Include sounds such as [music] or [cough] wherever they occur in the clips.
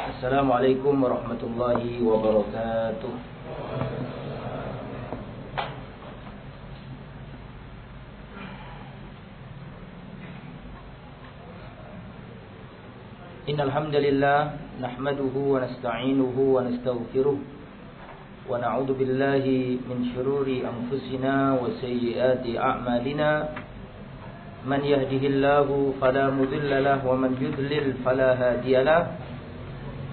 Assalamualaikum warahmatullahi wabarakatuh. إن الحمد لله نحمده ونستعينه ونستغفره ونعوذ بالله من شرور أنفسنا وسيئات أعمالنا من يهده الله فلا مذل له ومن يذلل فلا هادي له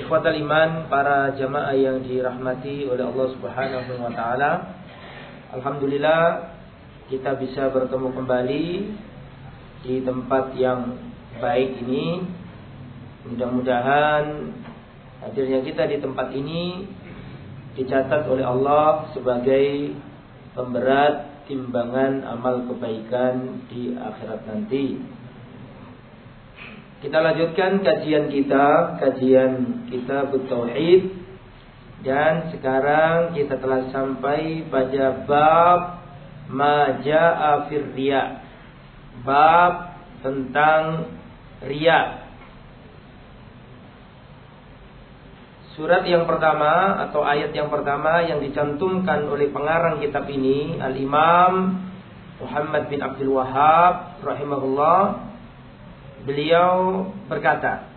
Ikhwatal iman para jamaah yang dirahmati oleh Allah Subhanahu wa taala. Alhamdulillah kita bisa bertemu kembali di tempat yang baik ini Mudah-mudahan hadirnya kita di tempat ini dicatat oleh Allah sebagai pemberat timbangan amal kebaikan di akhirat nanti. Kita lanjutkan kajian kita, kajian kita Tauhid dan sekarang kita telah sampai pada bab Maja'a Firriya. Bab tentang riya Surat yang pertama atau ayat yang pertama yang dicantumkan oleh pengarang kitab ini Al-Imam Muhammad bin Abdul Wahab rahimahullah beliau berkata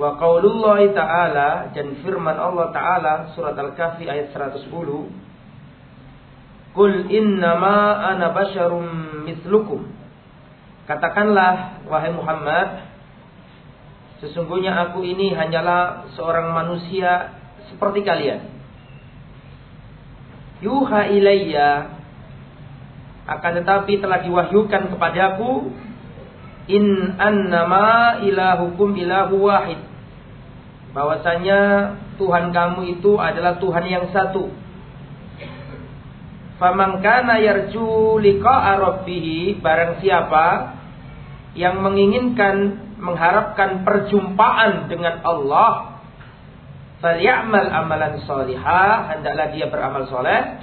Wa qaulullah ta'ala dan firman Allah ta'ala surat Al-Kahfi ayat 110 Kul innama ana basyarum mislukum Katakanlah wahai Muhammad Sesungguhnya aku ini hanyalah seorang manusia seperti kalian. Yuha ilayya akan tetapi telah diwahyukan kepadaku in annama ilahukum ilahu wahid. Bahwasanya Tuhan kamu itu adalah Tuhan yang satu. Faman kana yarju liqa'a rabbih barang siapa yang menginginkan mengharapkan perjumpaan dengan Allah, falyamal amalan solihah, hendaklah dia beramal soleh.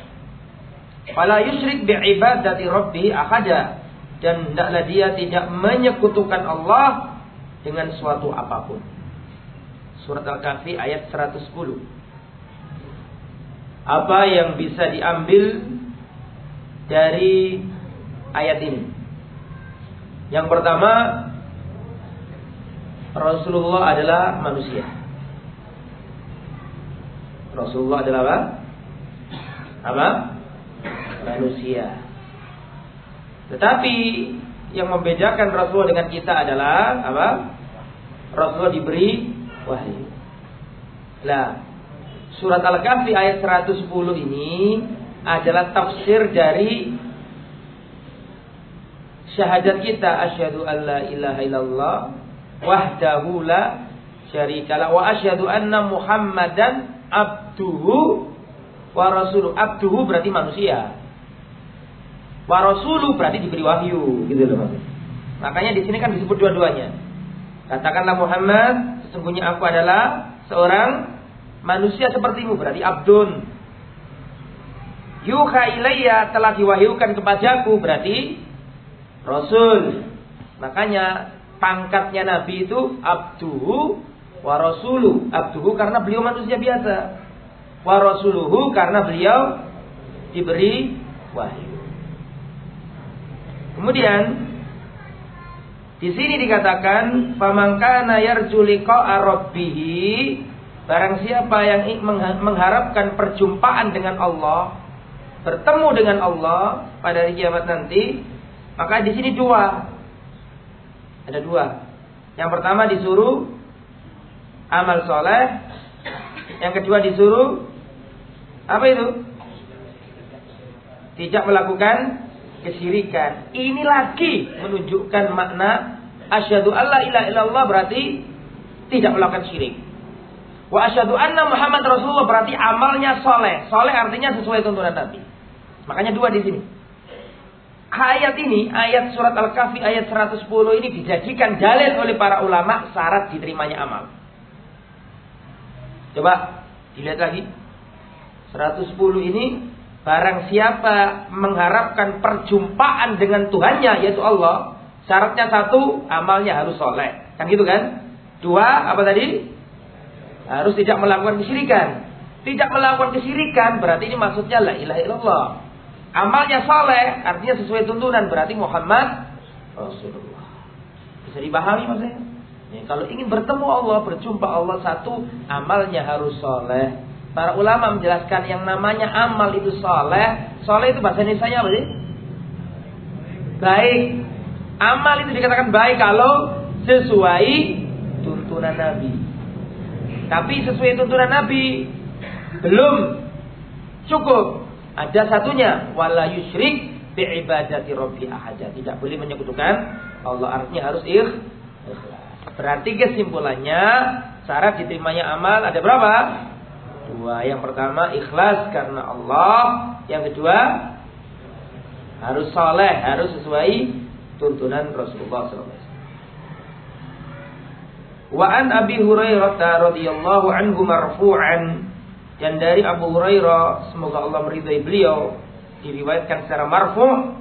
Fala yusrik bi'ibadati rabbi ahada. Dan hendaklah dia tidak menyekutukan Allah dengan suatu apa pun. Surat Al-Kahfi ayat 110. Apa yang bisa diambil dari ayat ini? Yang pertama, Rasulullah adalah manusia. Rasulullah adalah apa? Apa? Manusia. Tetapi yang membedakan Rasulullah dengan kita adalah apa? Rasulullah diberi wahyu. Nah, surat Al-Kahfi ayat 110 ini adalah tafsir dari syahadat kita asyhadu alla ilaha illallah wahdahu la syarikalah wa asyhadu anna Muhammadan abduhu wa rasuluh. Abduhu berarti manusia. Wa rasuluh berarti diberi wahyu, gitu loh. Makanya di sini kan disebut dua-duanya. Katakanlah Muhammad, sesungguhnya aku adalah seorang manusia sepertimu, berarti abdun. Yuha ilayya telah diwahyukan kepadaku, berarti rasul. Makanya pangkatnya Nabi itu abduhu wa rasuluh. Abduhu karena beliau manusia biasa. Wa rasuluhu karena beliau diberi wahyu. Kemudian di sini dikatakan famangkana yarju liqa'a rabbih Barang siapa yang mengharapkan perjumpaan dengan Allah, bertemu dengan Allah pada hari kiamat nanti, maka di sini dua. Ada dua. Yang pertama disuruh amal soleh, yang kedua disuruh apa itu? Tidak melakukan kesyirikan. Ini lagi menunjukkan makna asyhadu alla ilaha illallah berarti tidak melakukan syirik. Wa asyhadu anna Muhammad Rasulullah berarti amalnya soleh. Soleh artinya sesuai tuntunan Nabi. Makanya dua di sini. Ayat ini, ayat surat Al-Kahfi ayat 110 ini dijadikan dalil oleh para ulama syarat diterimanya amal. Coba dilihat lagi. 110 ini barang siapa mengharapkan perjumpaan dengan Tuhannya yaitu Allah, syaratnya satu, amalnya harus soleh. Kan gitu kan? Dua, apa tadi? Harus tidak melakukan kesyirikan. Tidak melakukan kesyirikan berarti ini maksudnya la ilaha illallah. Amalnya saleh artinya sesuai tuntunan berarti Muhammad Rasulullah. Bisa dipahami maksudnya? Ya, kalau ingin bertemu Allah, berjumpa Allah satu, amalnya harus soleh. Para ulama menjelaskan yang namanya amal itu soleh. Soleh itu bahasa Indonesia apa sih? Baik. Amal itu dikatakan baik kalau sesuai tuntunan Nabi. Tapi sesuai tuntunan Nabi belum cukup. Ada satunya wala yusyrik bi ibadati rabbi. Tidak boleh menyekutukan Allah artinya harus ikhlas. Berarti kesimpulannya syarat diterimanya amal ada berapa? Dua. Yang pertama ikhlas karena Allah. Yang kedua harus soleh, harus sesuai tuntunan Rasulullah SAW. Wa an Abi Hurairah radhiyallahu anhu marfu'an dan dari Abu Hurairah semoga Allah meridai beliau diriwayatkan secara marfu'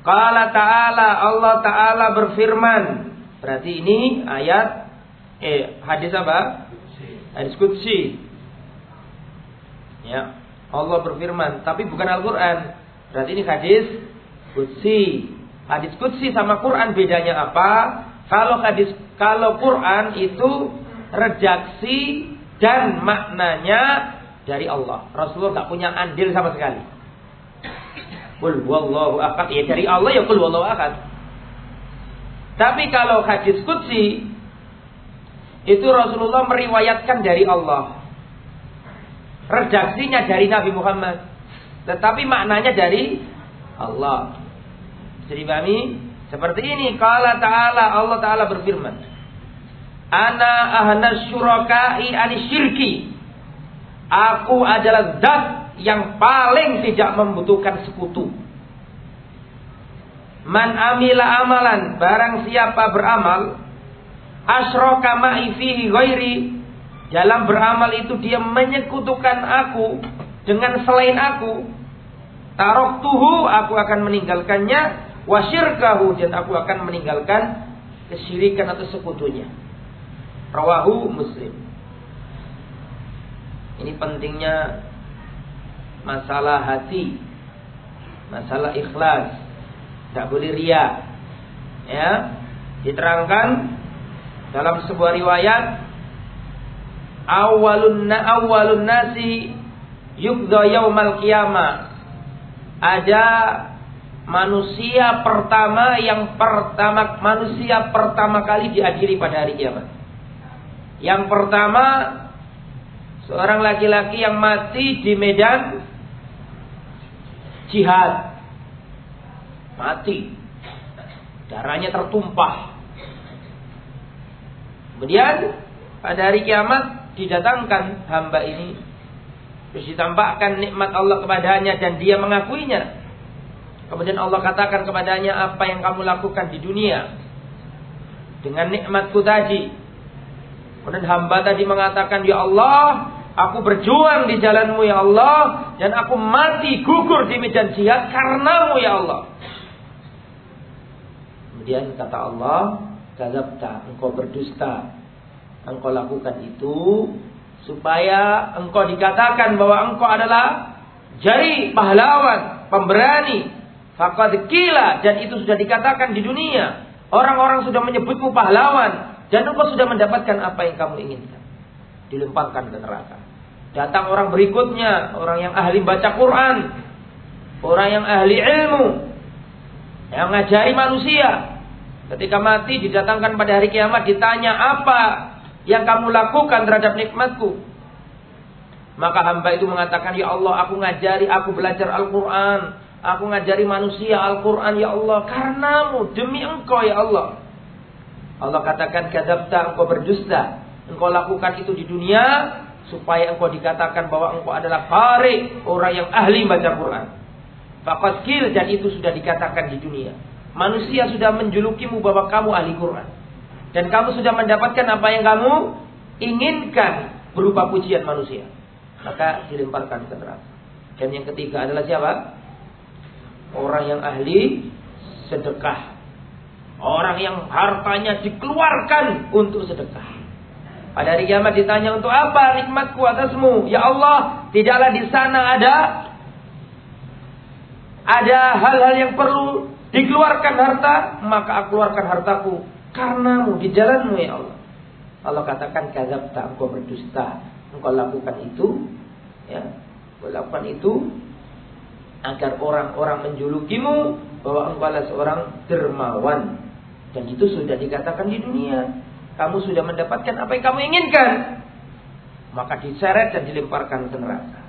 Qala ta'ala Allah ta'ala berfirman berarti ini ayat eh hadis apa? Hadis qudsi. Ya. Allah berfirman, tapi bukan Al-Qur'an. Berarti ini hadis qudsi. Hadis qudsi sama Quran bedanya apa? Kalau hadis kalau Quran itu redaksi dan maknanya dari Allah. Rasulullah tak punya andil sama sekali. Qul wallahu akad ya dari Allah ya qul wallahu akad. Tapi kalau hadis qudsi itu Rasulullah meriwayatkan dari Allah. Redaksinya dari Nabi Muhammad. Tetapi maknanya dari Allah. Jadi dipahami? Seperti ini kala ta'ala Allah ta'ala berfirman. Ana ahna syurakai ani syirki. Aku adalah zat yang paling tidak membutuhkan sekutu. Man amila amalan, barang siapa beramal, asroka ma'i fihi ghairi, dalam beramal itu dia menyekutukan aku dengan selain aku, tarok tuhu, aku akan meninggalkannya, wasyirkahu dan aku akan meninggalkan kesyirikan atau sekutunya. Rawahu Muslim. Ini pentingnya masalah hati, masalah ikhlas, tidak boleh ria. Ya, diterangkan dalam sebuah riwayat awalun na awalun nasi yukda yaumal ada manusia pertama yang pertama manusia pertama kali diadili pada hari kiamat. Yang pertama seorang laki-laki yang mati di medan jihad. Mati. Darahnya tertumpah. Kemudian pada hari kiamat didatangkan hamba ini terus ditampakkan nikmat Allah kepadanya dan dia mengakuinya Kemudian Allah katakan kepadanya apa yang kamu lakukan di dunia dengan nikmatku tadi. Kemudian hamba tadi mengatakan, Ya Allah, aku berjuang di jalanmu ya Allah. Dan aku mati gugur di medan jihad karenamu ya Allah. Kemudian kata Allah, Kazabta, engkau berdusta. Engkau lakukan itu supaya engkau dikatakan bahwa engkau adalah jari pahlawan, pemberani, Fakad kila dan itu sudah dikatakan di dunia. Orang-orang sudah menyebutmu pahlawan dan engkau sudah mendapatkan apa yang kamu inginkan. dilemparkan ke neraka. Datang orang berikutnya, orang yang ahli baca Quran, orang yang ahli ilmu, yang ngajari manusia. Ketika mati didatangkan pada hari kiamat ditanya apa yang kamu lakukan terhadap nikmatku. Maka hamba itu mengatakan, Ya Allah aku ngajari, aku belajar Al-Quran. Aku ngajari manusia Al-Quran, Ya Allah. Karenamu, demi engkau, Ya Allah. Allah katakan, Kadabta, engkau berdusta. Engkau lakukan itu di dunia, supaya engkau dikatakan bahwa engkau adalah qari, orang yang ahli baca Quran. Fafaskil dan itu sudah dikatakan di dunia. Manusia sudah menjulukimu bahwa kamu ahli Quran. Dan kamu sudah mendapatkan apa yang kamu inginkan berupa pujian manusia. Maka dilemparkan ke neraka. Dan yang ketiga adalah siapa? Orang yang ahli sedekah. Orang yang hartanya dikeluarkan untuk sedekah. Pada hari kiamat ditanya untuk apa nikmatku atasmu? Ya Allah, tidaklah di sana ada ada hal-hal yang perlu dikeluarkan harta, maka aku keluarkan hartaku karenamu di jalanmu ya Allah. Allah katakan kazab tak engkau berdusta. Engkau lakukan itu ya, engkau lakukan itu agar orang-orang menjulukimu bahwa engkau adalah seorang dermawan dan itu sudah dikatakan di dunia kamu sudah mendapatkan apa yang kamu inginkan. Maka diseret dan dilemparkan ke neraka.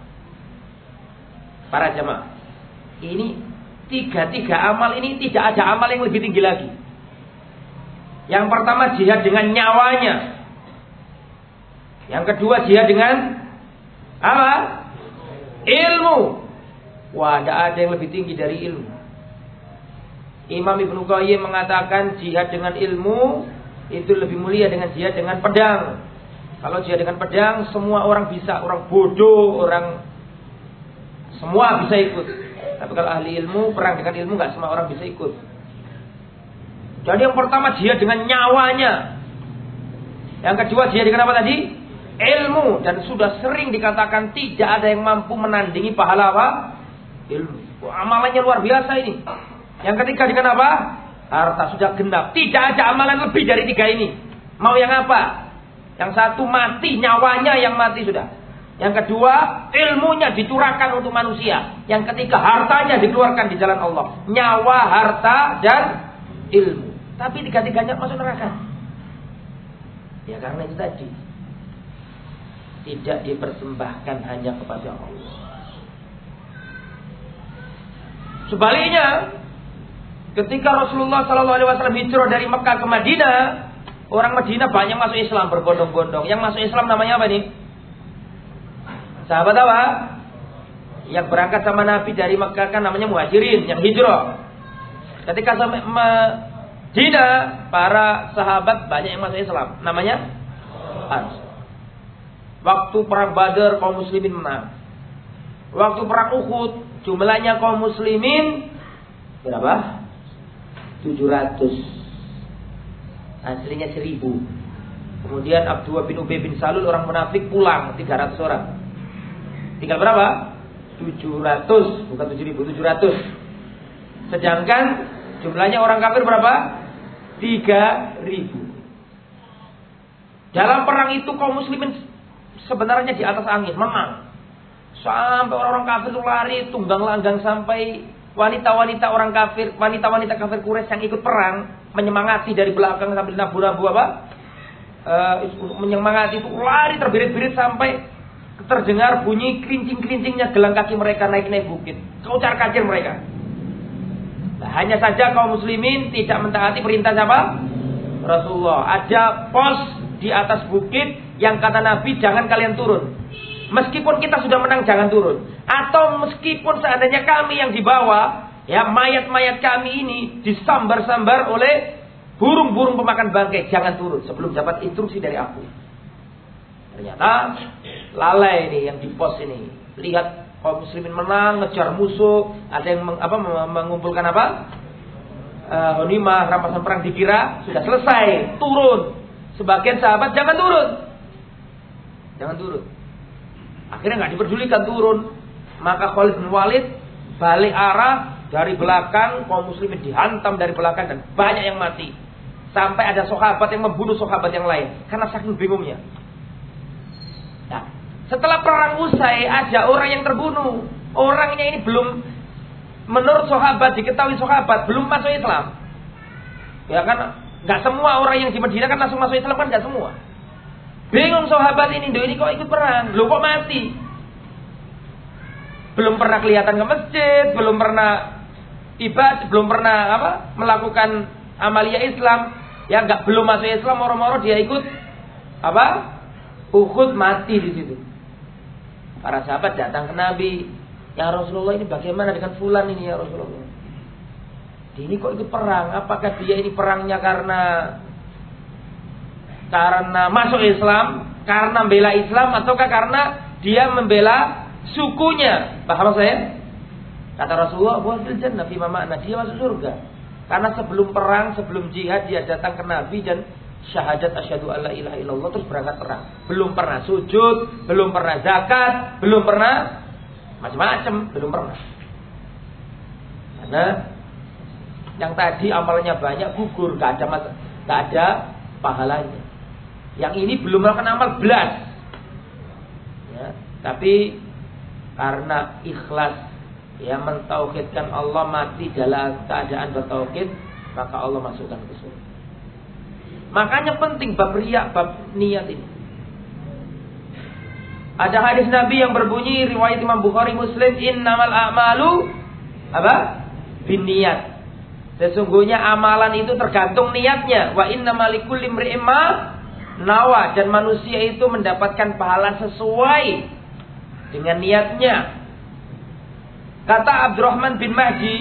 Para jemaah, ini tiga-tiga amal ini tidak ada amal yang lebih tinggi lagi. Yang pertama jihad dengan nyawanya. Yang kedua jihad dengan apa? Ilmu. Wah, tidak ada yang lebih tinggi dari ilmu. Imam Ibnu Qayyim mengatakan jihad dengan ilmu itu lebih mulia dengan jihad dengan pedang. Kalau jihad dengan pedang semua orang bisa, orang bodoh, orang semua bisa ikut. Tapi kalau ahli ilmu perang dengan ilmu nggak semua orang bisa ikut. Jadi yang pertama jihad dengan nyawanya. Yang kedua jihad dengan apa tadi? Ilmu dan sudah sering dikatakan tidak ada yang mampu menandingi pahala apa? Ilmu. Amalannya luar biasa ini. Yang ketiga dengan apa? Harta sudah genap. Tidak ada amalan lebih dari tiga ini. Mau yang apa? Yang satu mati, nyawanya yang mati sudah. Yang kedua, ilmunya dicurahkan untuk manusia. Yang ketiga, hartanya dikeluarkan di jalan Allah. Nyawa, harta, dan ilmu. Tapi tiga-tiganya masuk neraka. Ya karena itu tadi. Tidak dipersembahkan hanya kepada Allah. Sebaliknya, Ketika Rasulullah Shallallahu Alaihi Wasallam hijrah dari Mekah ke Madinah, orang Madinah banyak masuk Islam berbondong-bondong. Yang masuk Islam namanya apa nih? Sahabat apa? Yang berangkat sama Nabi dari Mekah kan namanya muhajirin, yang hijrah. Ketika sampai Madinah, para sahabat banyak yang masuk Islam. Namanya Ans. Waktu perang Badar kaum muslimin menang. Waktu perang Uhud jumlahnya kaum muslimin berapa? 700 aslinya 1000 kemudian Abdullah bin Ubay bin Salul orang munafik pulang 300 orang tinggal berapa 700 bukan 7000 700 sedangkan jumlahnya orang kafir berapa 3000 dalam perang itu kaum muslimin sebenarnya di atas angin menang sampai orang-orang kafir lari tunggang langgang sampai wanita-wanita orang kafir, wanita-wanita kafir Quraisy yang ikut perang menyemangati dari belakang sambil nabu-nabu apa? Uh, menyemangati itu lari terbirit-birit sampai terdengar bunyi kerincing-kerincingnya gelang kaki mereka naik-naik bukit. Kaucar kacir mereka. Nah, hanya saja kaum muslimin tidak mentaati perintah siapa? Rasulullah. Ada pos di atas bukit yang kata Nabi jangan kalian turun. Meskipun kita sudah menang jangan turun. Atau meskipun seandainya kami yang dibawa, ya mayat-mayat kami ini disambar-sambar oleh burung-burung pemakan bangkai, jangan turun sebelum dapat instruksi dari aku. Ternyata lalai ini yang di pos ini. Lihat kaum muslimin menang, ngejar musuh, ada yang meng, apa mengumpulkan apa? Uh, honimah, rampasan perang dikira sudah selesai, turun. Sebagian sahabat jangan turun. Jangan turun. Akhirnya nggak diperdulikan turun. Maka Khalid bin Walid balik arah dari belakang kaum muslimin dihantam dari belakang dan banyak yang mati. Sampai ada sahabat yang membunuh sahabat yang lain karena saking bingungnya. Nah, setelah perang usai ada orang yang terbunuh. Orangnya ini belum menurut sahabat diketahui sahabat belum masuk Islam. Ya kan nggak semua orang yang di Madinah kan langsung masuk Islam kan nggak semua. Bingung sahabat ini, ini kok ikut perang? Lo kok mati? Belum pernah kelihatan ke masjid, belum pernah ibadah, belum pernah apa melakukan amalia Islam. Ya nggak belum masuk Islam, moro-moro dia ikut apa? Uhud mati di situ. Para sahabat datang ke Nabi, ya Rasulullah ini bagaimana dengan fulan ini ya Rasulullah? Ini kok ikut perang? Apakah dia ini perangnya karena karena masuk Islam, karena membela Islam ataukah karena dia membela sukunya? Paham saya? Kata Rasulullah, "Wa fil jannah fi makna dia masuk surga." Karena sebelum perang, sebelum jihad dia datang ke Nabi dan syahadat asyhadu alla ilaha illallah terus berangkat perang. Belum pernah sujud, belum pernah zakat, belum pernah macam-macam, belum pernah. Karena yang tadi amalnya banyak gugur, gak ada gak ada pahalanya. Yang ini belum melakukan amal belas. Ya, tapi karena ikhlas yang mentauhidkan Allah mati dalam keadaan bertauhid, maka Allah masukkan ke surga. Makanya penting bab riak, bab niat ini. Ada hadis Nabi yang berbunyi riwayat Imam Bukhari Muslim innamal a'malu apa? bin niat. Sesungguhnya amalan itu tergantung niatnya. Wa innamal likulli imri'in nawa dan manusia itu mendapatkan pahala sesuai dengan niatnya. Kata Abdurrahman bin Mahdi,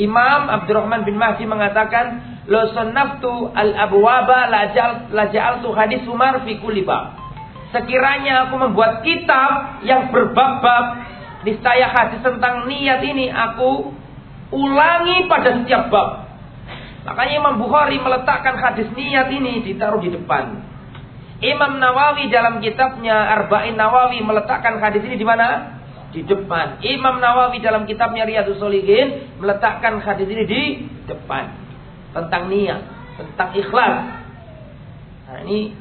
Imam Abdurrahman bin Mahdi mengatakan, "Lo sannaftu al-abwaba lajal tu hadis Umar fi kulli Sekiranya aku membuat kitab yang berbab-bab, niscaya hadis tentang niat ini aku ulangi pada setiap bab. Makanya Imam Bukhari meletakkan hadis niat ini ditaruh di depan. Imam Nawawi dalam kitabnya Arba'in Nawawi meletakkan hadis ini di mana? Di depan. Imam Nawawi dalam kitabnya Riyadus Solihin meletakkan hadis ini di depan. Tentang niat, tentang ikhlas. Nah ini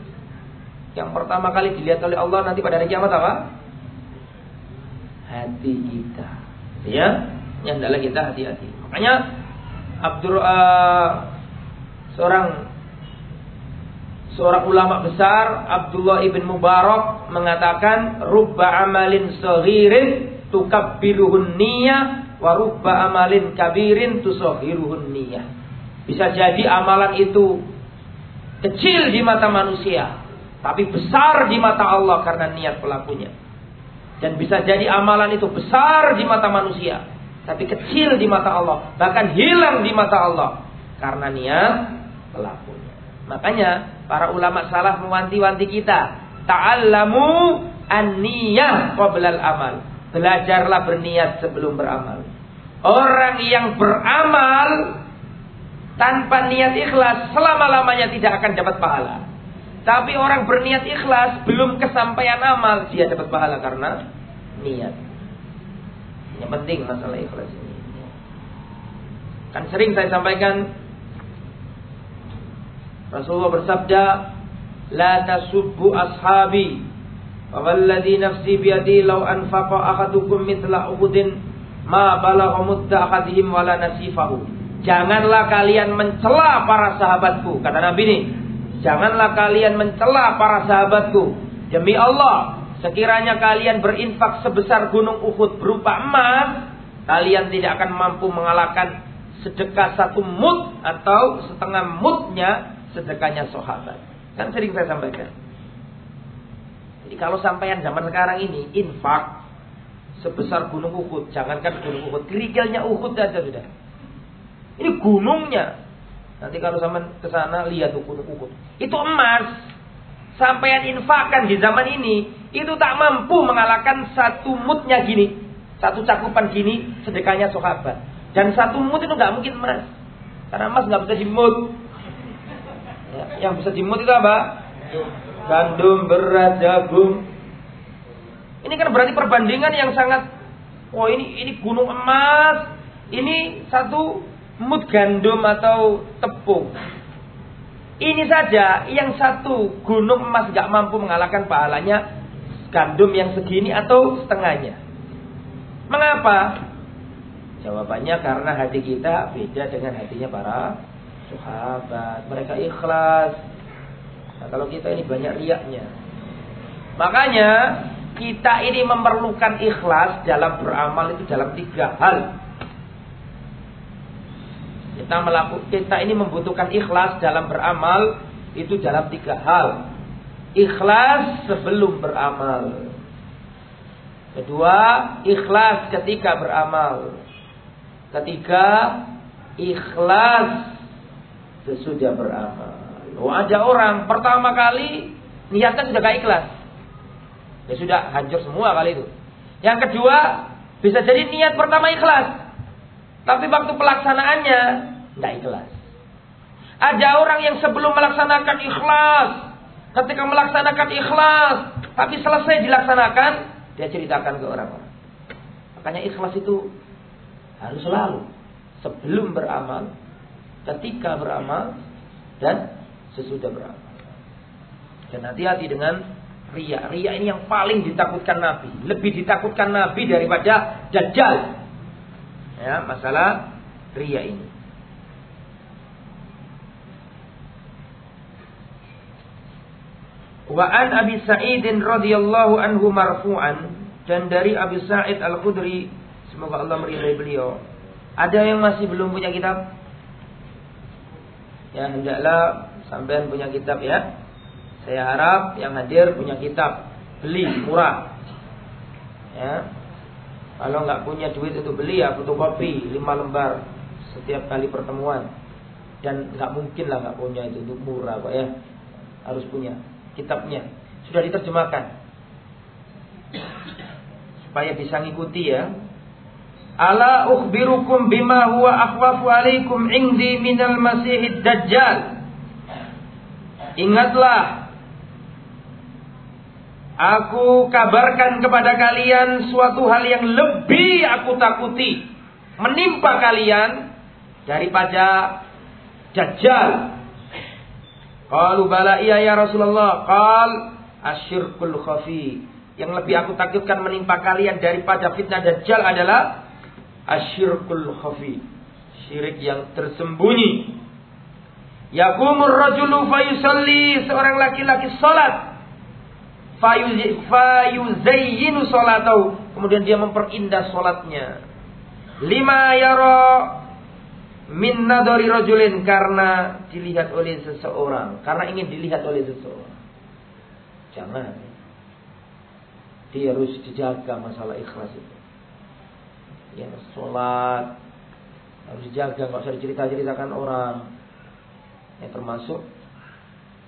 yang pertama kali dilihat oleh Allah nanti pada hari kiamat apa? Hati kita. Ya, yang adalah kita hati-hati. Makanya Abdur uh, seorang Seorang ulama besar Abdullah ibn Mubarak mengatakan rubba amalin saghirin tukabbiruhun niyah wa rubba amalin kabirin tusaghiruhun niyah. Bisa jadi amalan itu kecil di mata manusia, tapi besar di mata Allah karena niat pelakunya. Dan bisa jadi amalan itu besar di mata manusia, tapi kecil di mata Allah, bahkan hilang di mata Allah karena niat pelakunya. Makanya para ulama salah mewanti-wanti kita, ta'allamu an-niyah qabla amal Belajarlah berniat sebelum beramal. Orang yang beramal tanpa niat ikhlas selama-lamanya tidak akan dapat pahala. Tapi orang berniat ikhlas belum kesampaian amal dia dapat pahala karena niat. Yang penting masalah ikhlas ini. Kan sering saya sampaikan Rasulullah bersabda, "La tasubbu ashabi, wa walladhi nafsi biyadi law anfaqa ahadukum mithla Uhudin ma balagha mudda ahadihim wala nasifahu." Janganlah kalian mencela para sahabatku, kata Nabi ini. Janganlah kalian mencela para sahabatku. Demi Allah, sekiranya kalian berinfak sebesar gunung Uhud berupa emas, kalian tidak akan mampu mengalahkan sedekah satu mut atau setengah mutnya sedekahnya sahabat. Kan sering saya sampaikan. Jadi kalau sampaian zaman sekarang ini infak sebesar gunung Uhud, jangankan gunung Uhud, kerikilnya Uhud saja sudah. Ini gunungnya. Nanti kalau zaman ke sana lihat Uhud. Itu emas. Sampaian infakkan di zaman ini itu tak mampu mengalahkan satu mutnya gini. Satu cakupan gini sedekahnya sahabat. Dan satu mut itu nggak mungkin emas. Karena emas nggak bisa dimut. Ya, yang bisa dimut itu apa? Gandum, beras, jagung. Ini kan berarti perbandingan yang sangat Oh ini ini gunung emas, ini satu mut gandum atau tepung. Ini saja yang satu gunung emas gak mampu mengalahkan pahalanya gandum yang segini atau setengahnya. Mengapa? Jawabannya karena hati kita beda dengan hatinya para sahabat. Mereka ikhlas. Nah, kalau kita ini banyak riaknya. Makanya kita ini memerlukan ikhlas dalam beramal itu dalam tiga hal. Kita melakukan kita ini membutuhkan ikhlas dalam beramal itu dalam tiga hal. Ikhlas sebelum beramal. Kedua, ikhlas ketika beramal. Ketiga, ikhlas sesudah beramal. Oh, ada orang pertama kali niatnya sudah gak ikhlas. Ya sudah hancur semua kali itu. Yang kedua, bisa jadi niat pertama ikhlas. Tapi waktu pelaksanaannya nggak ikhlas. Ada orang yang sebelum melaksanakan ikhlas, ketika melaksanakan ikhlas, tapi selesai dilaksanakan, dia ceritakan ke orang-orang. Makanya ikhlas itu harus selalu sebelum beramal, ketika beramal, dan sesudah beramal. Dan hati-hati dengan ria. Ria ini yang paling ditakutkan Nabi. Lebih ditakutkan Nabi daripada Dajjal. Ya, masalah ria ini. Wa an Abi Sa'id radhiyallahu anhu marfu'an dan dari Abi Sa'id Al-Khudri semoga Allah meridai beliau. Ada yang masih belum punya kitab? Ya hendaklah sampean punya kitab ya. Saya harap yang hadir punya kitab, beli murah. Ya. Kalau nggak punya duit untuk beli ya fotokopi lima lembar setiap kali pertemuan. Dan nggak mungkin lah nggak punya itu untuk murah kok ya. Harus punya kitabnya. Sudah diterjemahkan. Supaya bisa ngikuti ya. Ala ukhbirukum bima huwa akhwafu alaikum indi minal masihid dajjal. Ingatlah Aku kabarkan kepada kalian suatu hal yang lebih aku takuti menimpa kalian daripada Dajjal Qalu bala iya ya Rasulullah. Qal asyirkul khafi. Yang lebih aku takutkan menimpa kalian daripada fitnah dajjal adalah asyirkul khafi. Syirik yang tersembunyi. Yakumur rajulu fayusalli seorang laki-laki salat. Fayuzayyinu salatahu. Kemudian dia memperindah salatnya. Lima yara min nadari rajulin karena dilihat oleh seseorang, karena ingin dilihat oleh seseorang. Jangan. Dia harus dijaga masalah ikhlas itu. Ya, sholat harus dijaga, nggak usah dicerita-ceritakan orang. Yang termasuk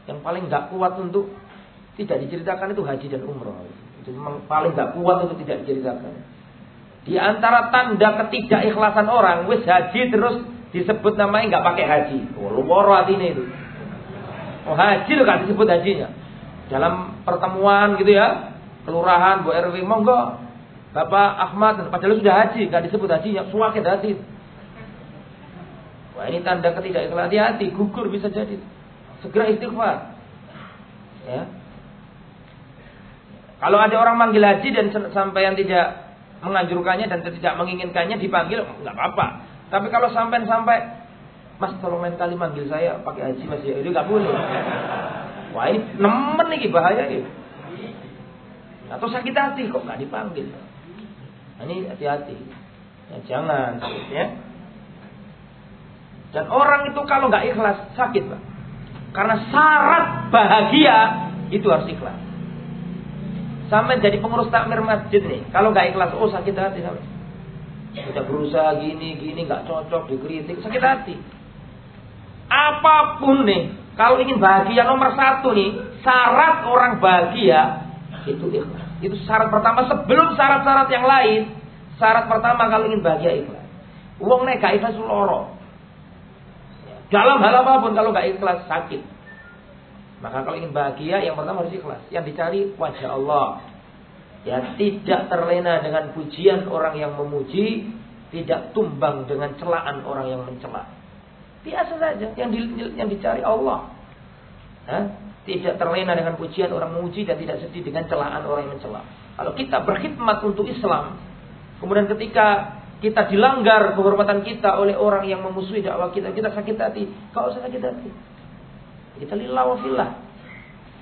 yang paling nggak kuat untuk tidak diceritakan itu haji dan umroh. Itu memang paling nggak kuat untuk tidak diceritakan. Di antara tanda ketidakikhlasan orang, wis haji terus disebut namanya nggak pakai haji. Oh, lumoro artinya itu. Oh haji loh kan disebut hajinya. Dalam pertemuan gitu ya, kelurahan Bu RW monggo Bapak Ahmad padahal sudah haji, nggak disebut hajinya, suwakit haji. Wah ini tanda ketidakikhlasan hati-hati, gugur bisa jadi. Segera istighfar. Ya. Kalau ada orang manggil haji dan sampai yang tidak menganjurkannya dan tidak menginginkannya dipanggil nggak apa-apa. Tapi kalau sampai sampai Mas tolong lain manggil saya pakai haji Mas ya, itu nggak boleh. Wah ini nemen nih bahaya nih. Atau sakit hati kok nggak dipanggil. Nah, ini hati-hati. Ya, jangan ya. Dan orang itu kalau nggak ikhlas sakit pak. Karena syarat bahagia itu harus ikhlas. Sampai jadi pengurus takmir masjid nih. Kalau nggak ikhlas, oh sakit hati sampai. Sudah berusaha gini, gini, nggak cocok, dikritik, sakit hati. Apa pun nih, kalau ingin bahagia nomor satu nih, syarat orang bahagia itu ikhlas. Itu syarat pertama sebelum syarat-syarat yang lain. Syarat pertama kalau ingin bahagia ikhlas. Uang nek gak ikhlas loro. Dalam hal apa pun kalau gak ikhlas sakit. Maka kalau ingin bahagia yang pertama harus ikhlas. Yang dicari wajah Allah ya tidak terlena dengan pujian orang yang memuji, tidak tumbang dengan celaan orang yang mencela. Biasa saja yang di, yang dicari Allah. Hah? Tidak terlena dengan pujian orang memuji dan tidak sedih dengan celaan orang yang mencela. Kalau kita berkhidmat untuk Islam, kemudian ketika kita dilanggar kehormatan kita oleh orang yang memusuhi dakwah kita, kita sakit hati. Kau sakit hati. Kita lillah wa fillah.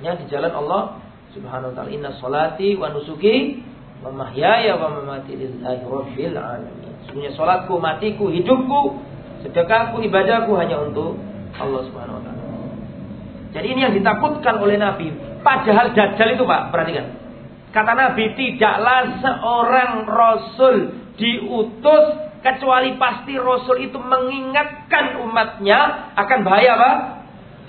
Ya, di jalan Allah Subhanahu wa taala. Inna salati wa nusuki wa mahyaya wa mamati lillahi rabbil alamin. Sebenarnya salatku, matiku, hidupku, sedekahku, ibadahku hanya untuk Allah Subhanahu wa taala. Jadi ini yang ditakutkan oleh Nabi. Padahal Dajjal itu Pak, perhatikan. Kata Nabi, tidaklah seorang Rasul diutus kecuali pasti Rasul itu mengingatkan umatnya akan bahaya apa?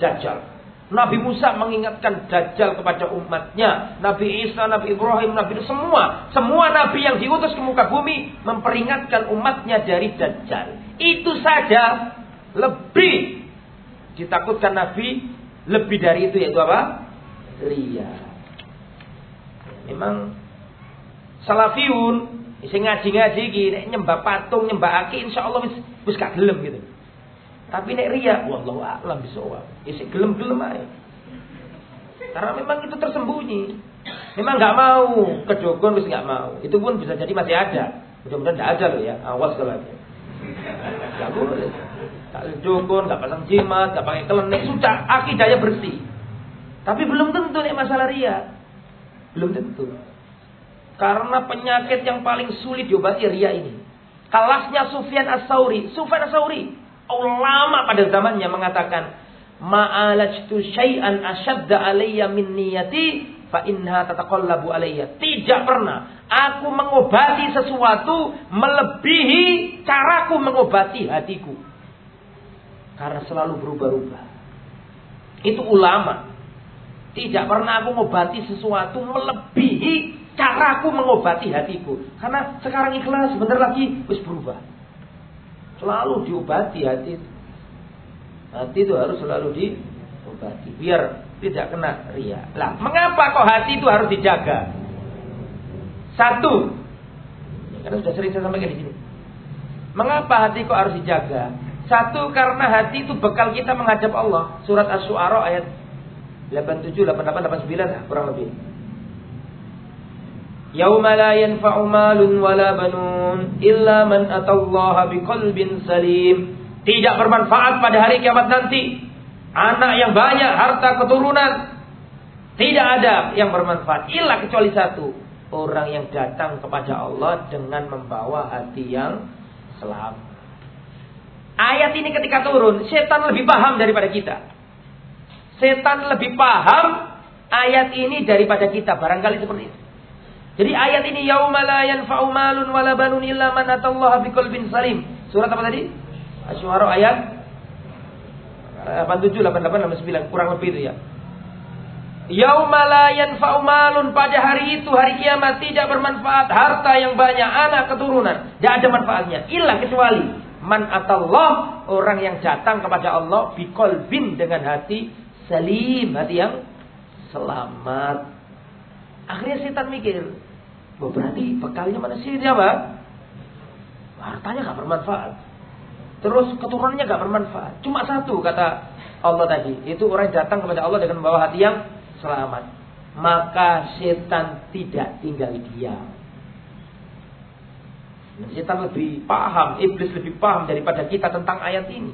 Dajjal. Nabi Musa mengingatkan Dajjal kepada umatnya. Nabi Isa, Nabi Ibrahim, Nabi semua. Semua Nabi yang diutus ke muka bumi memperingatkan umatnya dari Dajjal. Itu saja lebih ditakutkan Nabi lebih dari itu yaitu apa? Ria. Memang salafiyun ngaji-ngaji nek nyembah patung, nyembah aki insyaallah wis wis gak gelem gitu. Tapi nek ria, wallahu a'lam bisawab. Isih gelem-gelem ae. Karena memang itu tersembunyi. Memang nggak mau ke dukun wis nggak mau. Itu pun bisa jadi masih ada. Mudah-mudahan tidak ada loh ya. Awas kalau ada. Gak boleh. Tak dukun, gak pasang jimat, gak pakai kelenik, sudah akidahnya bersih. Tapi belum tentu nih masalah ria. Belum tentu. Karena penyakit yang paling sulit diobati ria ini. Kelasnya Sufyan As-Sauri. Sufyan As-Sauri. Ulama pada zamannya mengatakan. Ma'alajtu syai'an asyadda alaiya min niyati fa inha tataqallabu alayya. Tidak pernah aku mengobati sesuatu melebihi caraku mengobati hatiku. Karena selalu berubah-ubah. Itu ulama. Tidak pernah aku mengobati sesuatu melebihi caraku mengobati hatiku. Karena sekarang ikhlas, sebentar lagi harus berubah. Selalu diobati hati itu. Hati itu harus selalu diobati. Biar tidak kena ria. Lah, mengapa kok hati itu harus dijaga? Satu. Karena sudah sering saya sampaikan di sini. Mengapa hati kok harus dijaga? Satu karena hati itu bekal kita menghadap Allah. Surat Asy-Syu'ara ayat 87, 88, 89 kurang lebih. Yauma la yanfa'u malun wala banun illa man atallaha biqalbin salim. Tidak bermanfaat pada hari kiamat nanti. Anak yang banyak, harta keturunan. Tidak ada yang bermanfaat. Illa kecuali satu. Orang yang datang kepada Allah dengan membawa hati yang selamat. Ayat ini ketika turun, setan lebih paham daripada kita. Setan lebih paham ayat ini daripada kita. Barangkali seperti itu. Jadi ayat ini yauma la yanfa'u malun wala banun illa man atallaha biqalbin salim. Surat apa tadi? Asy-Syu'ara ayat 87, 88, 89 kurang lebih itu ya. Yauma la yanfa'u malun pada hari itu hari kiamat tidak bermanfaat harta yang banyak anak keturunan tidak ada manfaatnya illa kecuali Man atallah orang yang datang kepada Allah bin dengan hati salim, hati yang selamat. Akhirnya setan mikir, oh, berarti bekalnya manusia apa? Hartanya gak bermanfaat. Terus keturunannya gak bermanfaat. Cuma satu kata Allah tadi, itu orang yang datang kepada Allah dengan membawa hati yang selamat. Maka setan tidak tinggal diam. Setan lebih paham, iblis lebih paham daripada kita tentang ayat ini.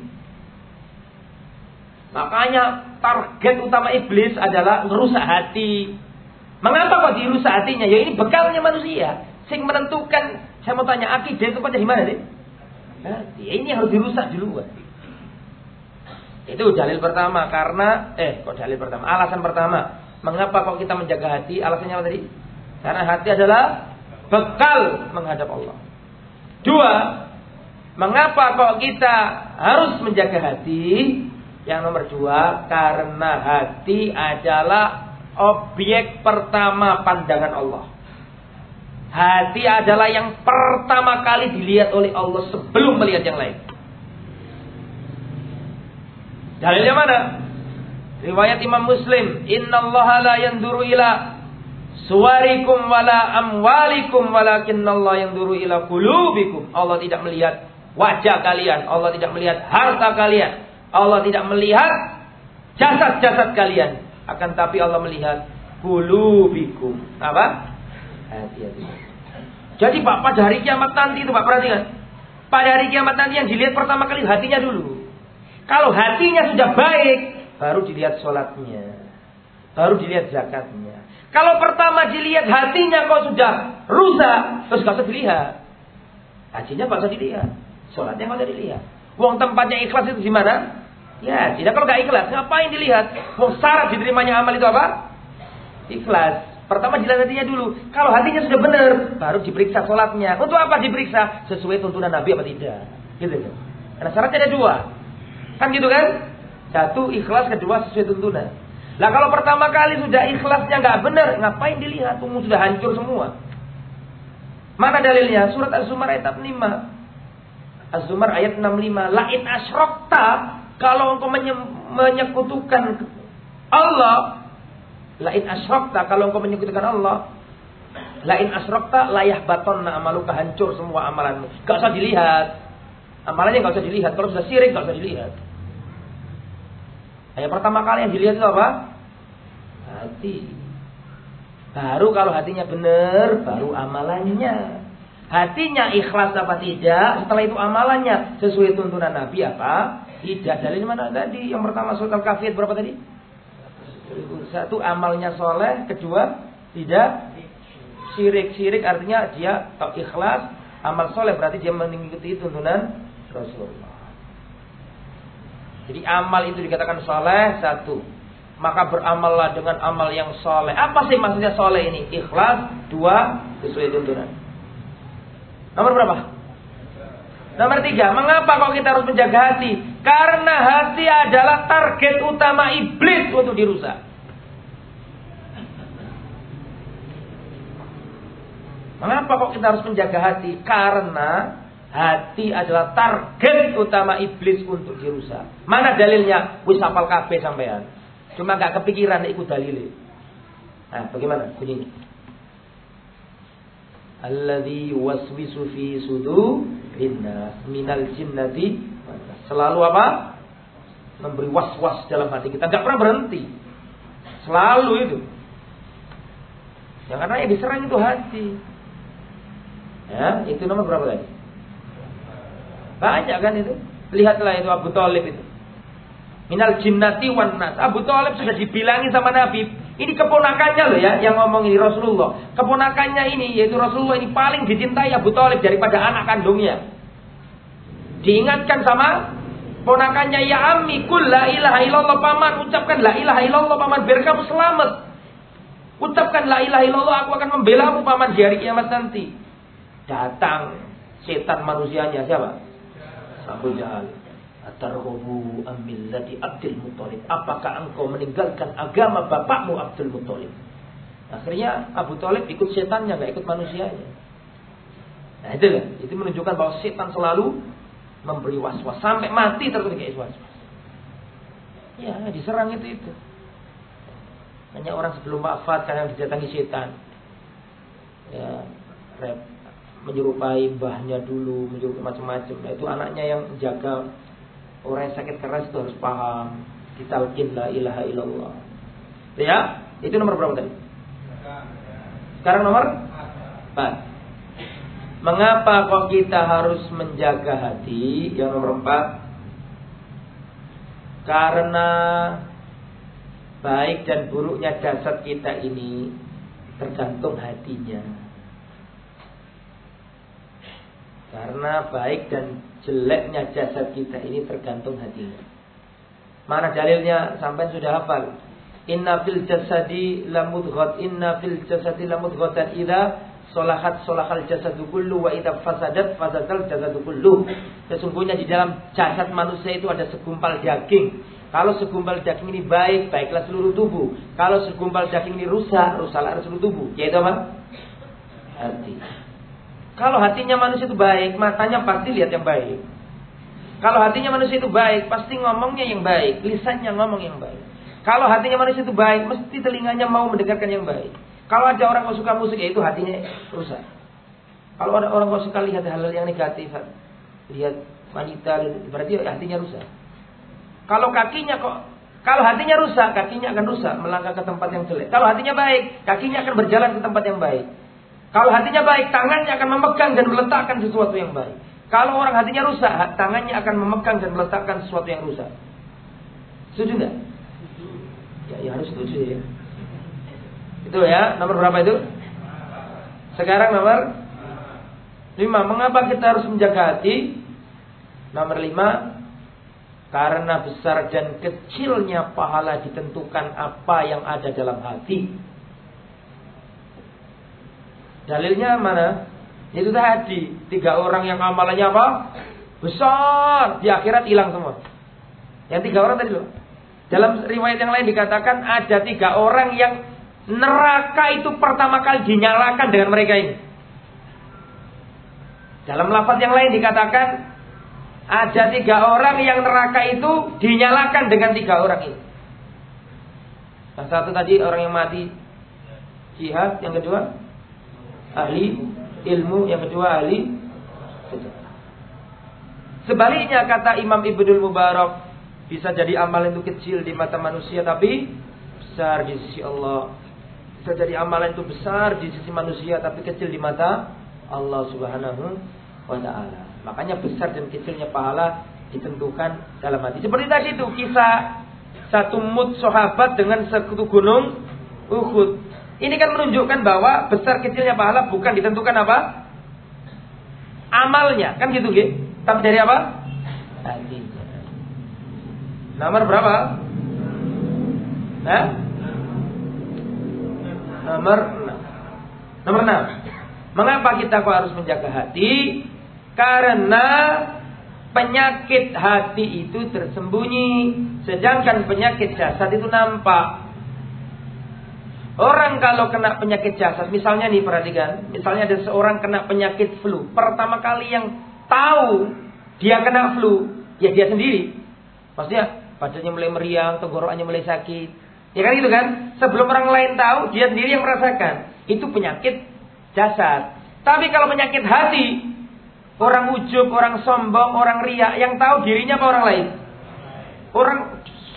Makanya target utama iblis adalah merusak hati. Mengapa kok dirusak hatinya? Ya ini bekalnya manusia. Sing menentukan, saya mau tanya akidah itu pada di mana sih? Ya ini harus dirusak dulu. Itu dalil pertama karena eh kok dalil pertama? Alasan pertama, mengapa kok kita menjaga hati? Alasannya apa tadi? Karena hati adalah bekal menghadap Allah. Dua, mengapa kok kita harus menjaga hati? Yang nomor dua, karena hati adalah objek pertama pandangan Allah. Hati adalah yang pertama kali dilihat oleh Allah sebelum melihat yang lain. Dalilnya mana? Riwayat Imam Muslim, Inna Allah la yanduru ila suwarikum wala amwalikum Allah yang duru ila qulubikum. Allah tidak melihat wajah kalian, Allah tidak melihat harta kalian, Allah tidak melihat jasad-jasad kalian. Akan tapi Allah melihat kulubikum. Apa? Hati-hati. Jadi Pak pada hari kiamat nanti itu Pak perhatikan. Pada hari kiamat nanti yang dilihat pertama kali hatinya dulu. Kalau hatinya sudah baik, baru dilihat sholatnya. Baru dilihat zakatnya. Kalau pertama dilihat hatinya kok sudah rusak, terus gak usah dilihat. Hajinya gak usah dilihat. Sholatnya gak usah dilihat. Uang tempatnya ikhlas itu gimana? Ya, tidak kalau gak ikhlas, ngapain dilihat? Mau syarat diterimanya amal itu apa? Ikhlas. Pertama dilihat hatinya dulu. Kalau hatinya sudah benar, baru diperiksa sholatnya. Untuk apa diperiksa? Sesuai tuntunan Nabi apa tidak? Gitu kan? Karena syaratnya ada dua. Kan gitu kan? Satu ikhlas, kedua sesuai tuntunan. Lah kalau pertama kali sudah ikhlasnya nggak benar, ngapain dilihat? Umum sudah hancur semua. Mana dalilnya? Surat Az-Zumar ayat 5. Az-Zumar ayat 65. Lain asrokta kalau engkau menyekutukan Allah, lain asrokta kalau engkau menyekutukan Allah, lain asrokta layah baton amaluka hancur semua amalanmu. Gak usah dilihat. Amalannya gak usah dilihat. Kalau sudah sirik gak usah dilihat. Yang pertama kali yang dilihat itu apa? hati. Baru kalau hatinya benar, baru amalannya. Hatinya ikhlas apa tidak, setelah itu amalannya sesuai tuntunan Nabi apa? Tidak. Dalil mana tadi? Yang pertama surat Al-Kafir berapa tadi? Satu amalnya soleh, kedua tidak sirik-sirik artinya dia ikhlas, amal soleh berarti dia mengikuti tuntunan Rasulullah. Jadi amal itu dikatakan soleh satu, maka beramallah dengan amal yang soleh. Apa sih maksudnya soleh ini? Ikhlas, dua, sesuai tuntunan. Nomor berapa? Nomor tiga, mengapa kok kita harus menjaga hati? Karena hati adalah target utama iblis untuk dirusak. Mengapa kok kita harus menjaga hati? Karena hati adalah target utama iblis untuk dirusak. Mana dalilnya? Wis hafal kabeh sampean. Cuma gak kepikiran ikut dalil. Nah, bagaimana bunyinya? Alladhi waswisu fi sudurinnas minal jinnati selalu apa? Memberi was-was dalam hati kita. Gak pernah berhenti. Selalu itu. Ya karena yang diserang itu hati. Ya, itu nomor berapa tadi? Banyak kan itu. Lihatlah itu Abu Talib itu. Minal jinnati wan nas. Abu Talib sudah dibilangi sama Nabi. Ini keponakannya loh ya, yang ngomong ini Rasulullah. Keponakannya ini, yaitu Rasulullah ini paling dicintai Abu Talib daripada anak kandungnya. Diingatkan sama ponakannya, ya Ami, kul la ilaha illallah paman. Ucapkan la ilaha illallah paman, biar kamu selamat. Ucapkan la ilaha illallah, aku akan membela mu paman di hari kiamat nanti. Datang setan manusianya siapa? Abu Jahal. Atarhubu amillati Abdul Muttalib. Apakah engkau meninggalkan agama bapakmu Abdul Muttalib? Akhirnya Abu Talib ikut setannya, nggak ikut manusianya. Nah itu kan, itu menunjukkan bahwa setan selalu memberi was-was sampai mati terus kayak was-was. Ya, diserang itu itu. Hanya orang sebelum wafat karena didatangi setan. Ya, rep, menyerupai mbahnya dulu, menyerupai macam-macam. Nah, itu anaknya yang jaga Orang yang sakit keras itu harus paham. Ditalkin la ilaha illallah. Ya, itu nomor berapa tadi? Sekarang nomor 4. Mengapa kok kita harus menjaga hati? Yang nomor 4. Karena baik dan buruknya jasad kita ini tergantung hatinya. Karena baik dan jeleknya jasad kita ini tergantung hatinya. Mana dalilnya? Sampai sudah hafal. Inna fil jasadi lamudghot inna fil jasadi lamudghatan idza solahat solahal jasadu kullu wa idza fasadat fasadal jasadu kullu. Sesungguhnya di dalam jasad manusia itu ada segumpal daging. Kalau segumpal daging ini baik, baiklah seluruh tubuh. Kalau segumpal daging ini rusak, rusaklah seluruh tubuh. Yaitu apa? Hati. Kalau hatinya manusia itu baik, matanya pasti lihat yang baik. Kalau hatinya manusia itu baik, pasti ngomongnya yang baik, lisannya ngomong yang baik. Kalau hatinya manusia itu baik, mesti telinganya mau mendengarkan yang baik. Kalau ada orang yang suka musik, ya itu hatinya rusak. Kalau ada orang yang suka lihat hal-hal yang negatif, lihat wanita, berarti hatinya rusak. Kalau kakinya kok Kalau hatinya rusak, kakinya akan rusak, melangkah ke tempat yang jelek. Kalau hatinya baik, kakinya akan berjalan ke tempat yang baik. Kalau hatinya baik, tangannya akan memegang dan meletakkan sesuatu yang baik. Kalau orang hatinya rusak, tangannya akan memegang dan meletakkan sesuatu yang rusak. Setuju nggak? Ya, ya harus setuju ya. Itu ya, nomor berapa itu? Sekarang nomor lima. Mengapa kita harus menjaga hati? Nomor lima, karena besar dan kecilnya pahala ditentukan apa yang ada dalam hati. Dalilnya mana? Itu tadi. Tiga orang yang amalannya apa? Besar. Di akhirat hilang semua. Yang tiga orang tadi loh. Dalam riwayat yang lain dikatakan ada tiga orang yang neraka itu pertama kali dinyalakan dengan mereka ini. Dalam lafaz yang lain dikatakan ada tiga orang yang neraka itu dinyalakan dengan tiga orang ini. Yang satu tadi orang yang mati jihad, yang kedua ahli ilmu, yang kedua ahli Sebaliknya kata Imam Ibnul Mubarak bisa jadi amalan itu kecil di mata manusia tapi besar di sisi Allah. Bisa jadi amalan itu besar di sisi manusia tapi kecil di mata Allah Subhanahu wa taala. Makanya besar dan kecilnya pahala ditentukan dalam hati. Seperti tadi itu kisah satu mut sahabat dengan sekutu gunung Uhud. Ini kan menunjukkan bahwa besar kecilnya pahala bukan ditentukan apa? Amalnya, kan gitu gitu. Tapi dari apa? Nomor berapa? Nah? Nomor 6. Nomor 6. Mengapa kita kok harus menjaga hati? Karena penyakit hati itu tersembunyi, sedangkan penyakit jasad itu nampak. Orang kalau kena penyakit jasad, misalnya nih perhatikan, misalnya ada seorang kena penyakit flu, pertama kali yang tahu dia kena flu, ya dia sendiri. Maksudnya badannya mulai meriang, tenggorokannya mulai sakit. Ya kan gitu kan? Sebelum orang lain tahu, dia sendiri yang merasakan. Itu penyakit jasad. Tapi kalau penyakit hati, Orang ujub, orang sombong, orang ria. Yang tahu dirinya apa orang lain? Orang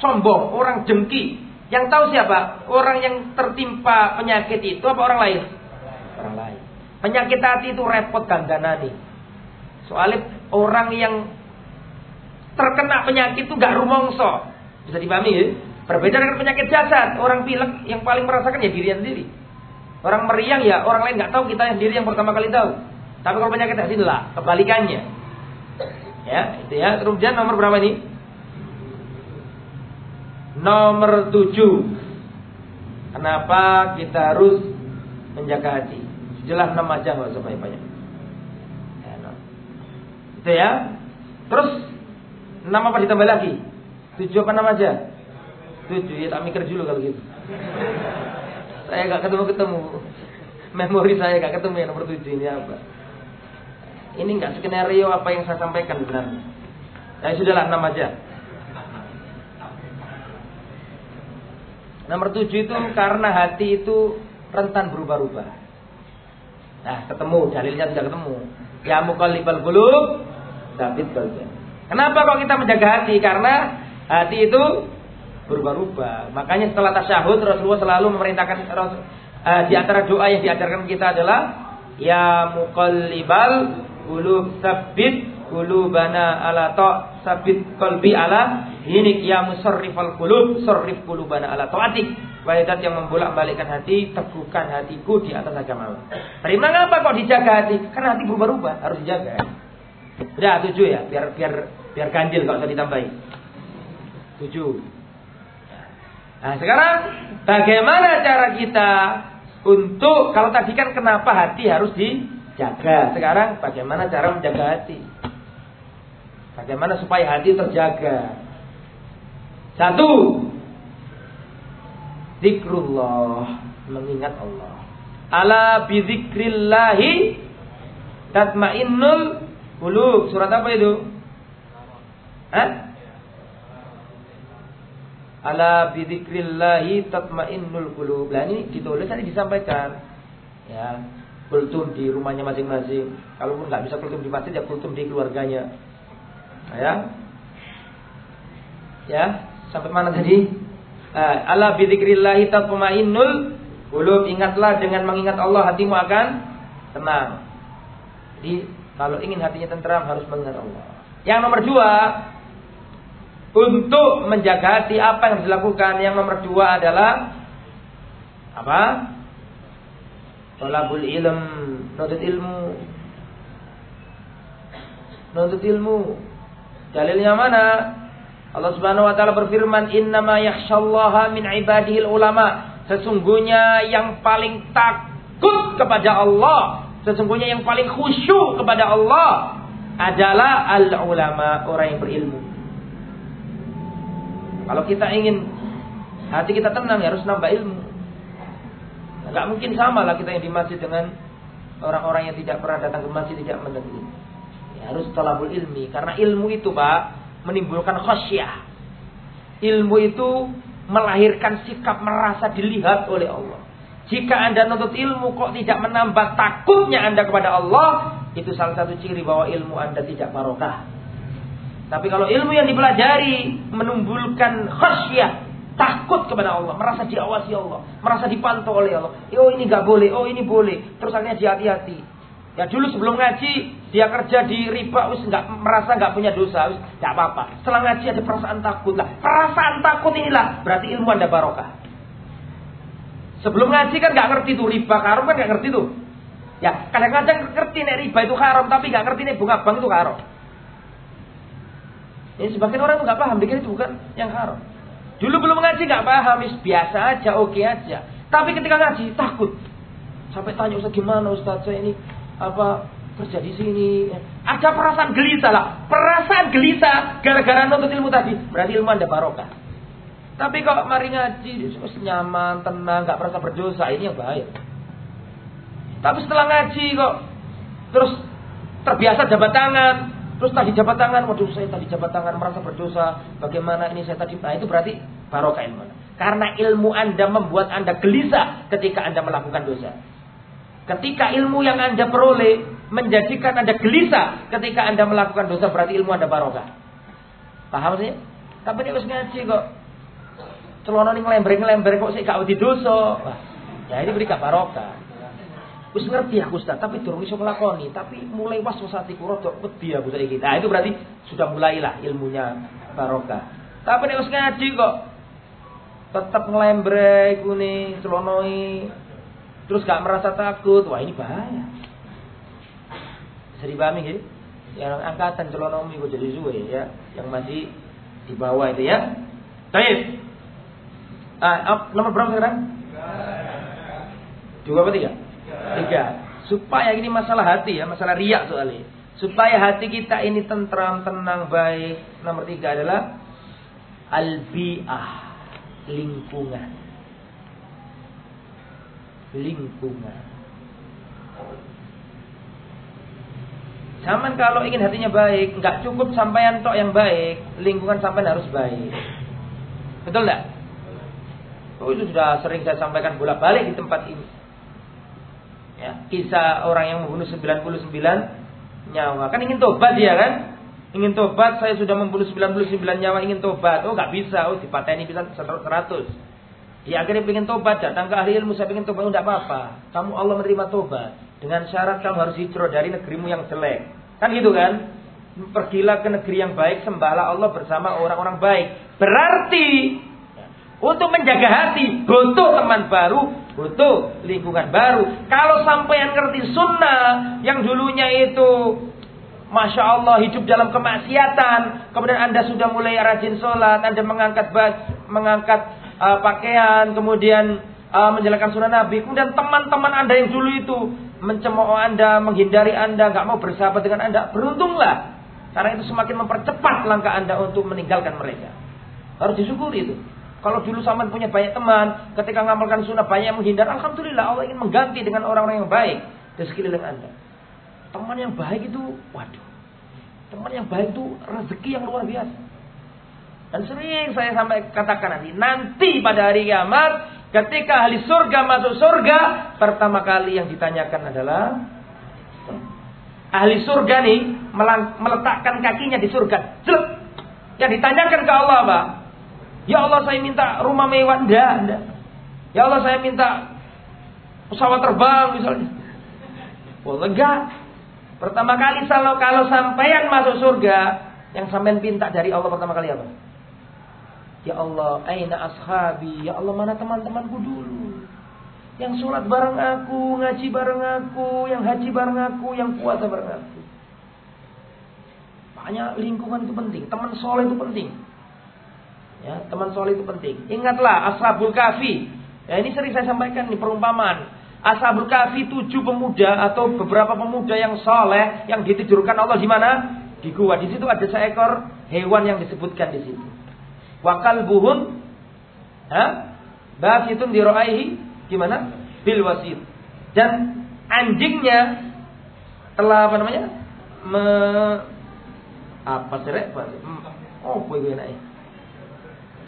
sombong, orang jengki. Yang tahu siapa? Orang yang tertimpa penyakit itu apa orang lain? Orang lain. Penyakit hati itu repot nih. Soalnya orang yang terkena penyakit itu gak rumongso. Bisa dipahami ya? Berbeda dengan penyakit jasad. Orang pilek yang paling merasakan ya diri sendiri. Orang meriang ya orang lain nggak tahu kita sendiri yang pertama kali tahu. Tapi kalau penyakit hati lah kebalikannya. Ya, itu ya. Kemudian nomor berapa ini? Nomor tujuh. Kenapa kita harus menjaga hati? Jelas enam aja nggak usah banyak-banyak. Ya. Itu ya. Terus enam apa ditambah lagi? Tujuh apa enam aja? Tujuh ya tak mikir dulu kalau gitu. saya nggak ketemu ketemu. Memori saya nggak ketemu yang nomor tujuh ini apa? Ini enggak skenario apa yang saya sampaikan sebenarnya. Ya sudahlah enam aja. Nomor tujuh itu karena hati itu rentan berubah-ubah. Nah, ketemu dalilnya sudah ketemu. Ya mukallibal qulub sabit qalbi. Kenapa kok kita menjaga hati? Karena hati itu berubah-ubah. Makanya setelah tasyahud Rasulullah selalu memerintahkan uh, di antara doa yang diajarkan kita adalah ya muqallibal Kulub sabit kulubana ala to sabit kolbi ala ini ya musarrifal kulub sarrif kulubana ala taatik Walidat yang membolak-balikkan hati, teguhkan hatiku di atas agama. Tapi mengapa kok dijaga hati? Karena hati berubah-ubah, harus dijaga. Udah tujuh ya, biar biar biar ganjil kalau usah ditambahin. Tujuh. Nah sekarang bagaimana cara kita untuk kalau tadi kan kenapa hati harus di jaga. Sekarang bagaimana cara menjaga hati? Bagaimana supaya hati terjaga? Satu, zikrullah, mengingat Allah. Ala bizikrillahi tatmainnul qulub. Surat apa itu? Hah? Ala bizikrillahi tatmainnul qulub. Lah ini ditulis tadi disampaikan. Ya, kultum di rumahnya masing-masing. Kalaupun nggak bisa kultum di masjid ya kultum di keluarganya. Ya. Ya, Sampai mana tadi? Uh, ala bidzikrillahi tatmainnul qulub. Ingatlah dengan mengingat Allah hatimu akan tenang. Jadi kalau ingin hatinya tentram harus mengingat Allah. Yang nomor dua, untuk menjaga hati apa yang dilakukan? Yang nomor dua adalah apa? Tolabul ilm, nuntut ilmu. Nuntut ilmu. Dalilnya mana? Allah Subhanahu wa taala berfirman, "Innama yakhsyallaha min ibadihil ulama." Sesungguhnya yang paling takut kepada Allah, sesungguhnya yang paling khusyuk kepada Allah adalah al ulama, orang yang berilmu. Kalau kita ingin hati kita tenang ya harus nambah ilmu. Enggak mungkin sama lah kita yang di masjid dengan orang-orang yang tidak pernah datang ke masjid tidak mendengar. Harus talabul ilmi karena ilmu itu Pak menimbulkan khasyah. Ilmu itu melahirkan sikap merasa dilihat oleh Allah. Jika Anda nuntut ilmu kok tidak menambah takutnya Anda kepada Allah, itu salah satu ciri bahwa ilmu Anda tidak barokah. Tapi kalau ilmu yang dipelajari menumbuhkan khasyah, takut kepada Allah, merasa diawasi Allah, merasa dipantau oleh Allah. Oh ini gak boleh, oh ini boleh. Terus akhirnya hati-hati. Ya dulu sebelum ngaji dia kerja di riba wis nggak merasa nggak punya dosa wis nggak apa-apa. Setelah ngaji ada perasaan takut lah. Perasaan takut inilah berarti ilmu anda barokah. Sebelum ngaji kan nggak ngerti tuh riba haram kan nggak ngerti tuh. Ya kadang-kadang ngerti nih riba itu haram tapi nggak ngerti nih bunga bank itu haram. Ini sebagian orang tuh nggak paham dikira itu bukan yang haram. Dulu belum ngaji nggak paham, biasa aja, oke okay aja. Tapi ketika ngaji takut. Sampai tanya Ustaz gimana Ustaz saya ini apa kerja di sini. Ada perasaan gelisah lah. Perasaan gelisah gara-gara nonton ilmu tadi. Berarti ilmu anda barokah. Tapi kalau mari ngaji, nyaman, tenang, nggak merasa berdosa, ini yang bahaya. Tapi setelah ngaji kok terus terbiasa jabat tangan, terus tadi jabat tangan, waduh saya tadi jabat tangan merasa berdosa, bagaimana ini saya tadi, nah itu berarti barokah ilmu. Karena ilmu anda membuat anda gelisah ketika anda melakukan dosa. Ketika ilmu yang Anda peroleh menjadikan Anda gelisah ketika Anda melakukan dosa berarti ilmu Anda barokah. Paham sih? Tapi ini harus ngaji kok. Celono ini ngelembreng-ngelembreng kok saya gak wedi dosa. Wah, ya ini beri barokah. Wis ngerti aku Ustaz, tapi durung iso nglakoni, tapi mulai was-was atiku rada wedi aku saiki. Nah, itu berarti sudah mulailah ilmunya barokah. Tapi nek wis ngaji kok tetap ngelembreng kune celonoi terus gak merasa takut, wah ini bahaya. Bisa dipahami gitu? Yang angkatan celonomi gue jadi suwe ya, yang masih di bawah itu ya. Baik. Ah, nomor berapa sekarang? Dua apa tiga? Tiga. Supaya ini masalah hati ya, masalah riak soalnya. Supaya hati kita ini tentram, tenang, baik. Nomor tiga adalah albiah, lingkungan lingkungan. Zaman kalau ingin hatinya baik, nggak cukup sampai tok yang baik, lingkungan sampai harus baik. Betul nggak? Oh itu sudah sering saya sampaikan bolak-balik di tempat ini. Ya, kisah orang yang membunuh 99 nyawa. Kan ingin tobat dia kan? Ingin tobat, saya sudah membunuh 99 nyawa, ingin tobat. Oh nggak bisa, oh dipateni bisa 100. Dia akhirnya ingin tobat, datang ke ahli ilmu, saya ingin tobat, tidak apa-apa. Kamu Allah menerima tobat. Dengan syarat kamu harus hijrah dari negerimu yang jelek. Kan gitu kan? Pergilah ke negeri yang baik, sembahlah Allah bersama orang-orang baik. Berarti, untuk menjaga hati, butuh teman baru, butuh lingkungan baru. Kalau sampai yang ngerti sunnah, yang dulunya itu Masya Allah hidup dalam kemaksiatan. Kemudian Anda sudah mulai rajin sholat. Anda mengangkat mengangkat uh, pakaian, kemudian uh, menjalankan sunnah Nabi, kemudian teman-teman Anda yang dulu itu mencemooh Anda, menghindari Anda, nggak mau bersahabat dengan Anda, beruntunglah. Karena itu semakin mempercepat langkah Anda untuk meninggalkan mereka. Harus disyukuri itu. Kalau dulu sama punya banyak teman, ketika ngamalkan sunnah banyak yang menghindar, Alhamdulillah Allah ingin mengganti dengan orang-orang yang baik di sekeliling Anda. Teman yang baik itu, waduh. Teman yang baik itu rezeki yang luar biasa. Dan sering saya sampai katakan nanti, nanti pada hari kiamat, ketika ahli surga masuk surga, pertama kali yang ditanyakan adalah ahli surga nih meletakkan kakinya di surga. Jelek. Yang ditanyakan ke Allah apa? Ya Allah saya minta rumah mewah. Enggak, enggak. Ya Allah saya minta pesawat terbang misalnya. Oh, enggak. Pertama kali kalau kalau sampean masuk surga, yang sampean pinta dari Allah pertama kali apa? Ya Allah, aina ashabi? Ya Allah, mana teman-temanku dulu? Yang sholat bareng aku, ngaji bareng aku, yang haji bareng aku, yang puasa bareng aku. Makanya lingkungan itu penting, teman soleh itu penting. Ya, teman soleh itu penting. Ingatlah ashabul kafi. Ya, ini sering saya sampaikan nih perumpamaan. Ashabul kafi tujuh pemuda atau beberapa pemuda yang soleh yang ditidurkan Allah di mana? Di gua. Di situ ada seekor hewan yang disebutkan di situ. Wakal buhun, ha? Basitun diroaihi gimana? Bil wasit. Dan anjingnya telah apa namanya? Me, apa sih? Oh, gue gue naik.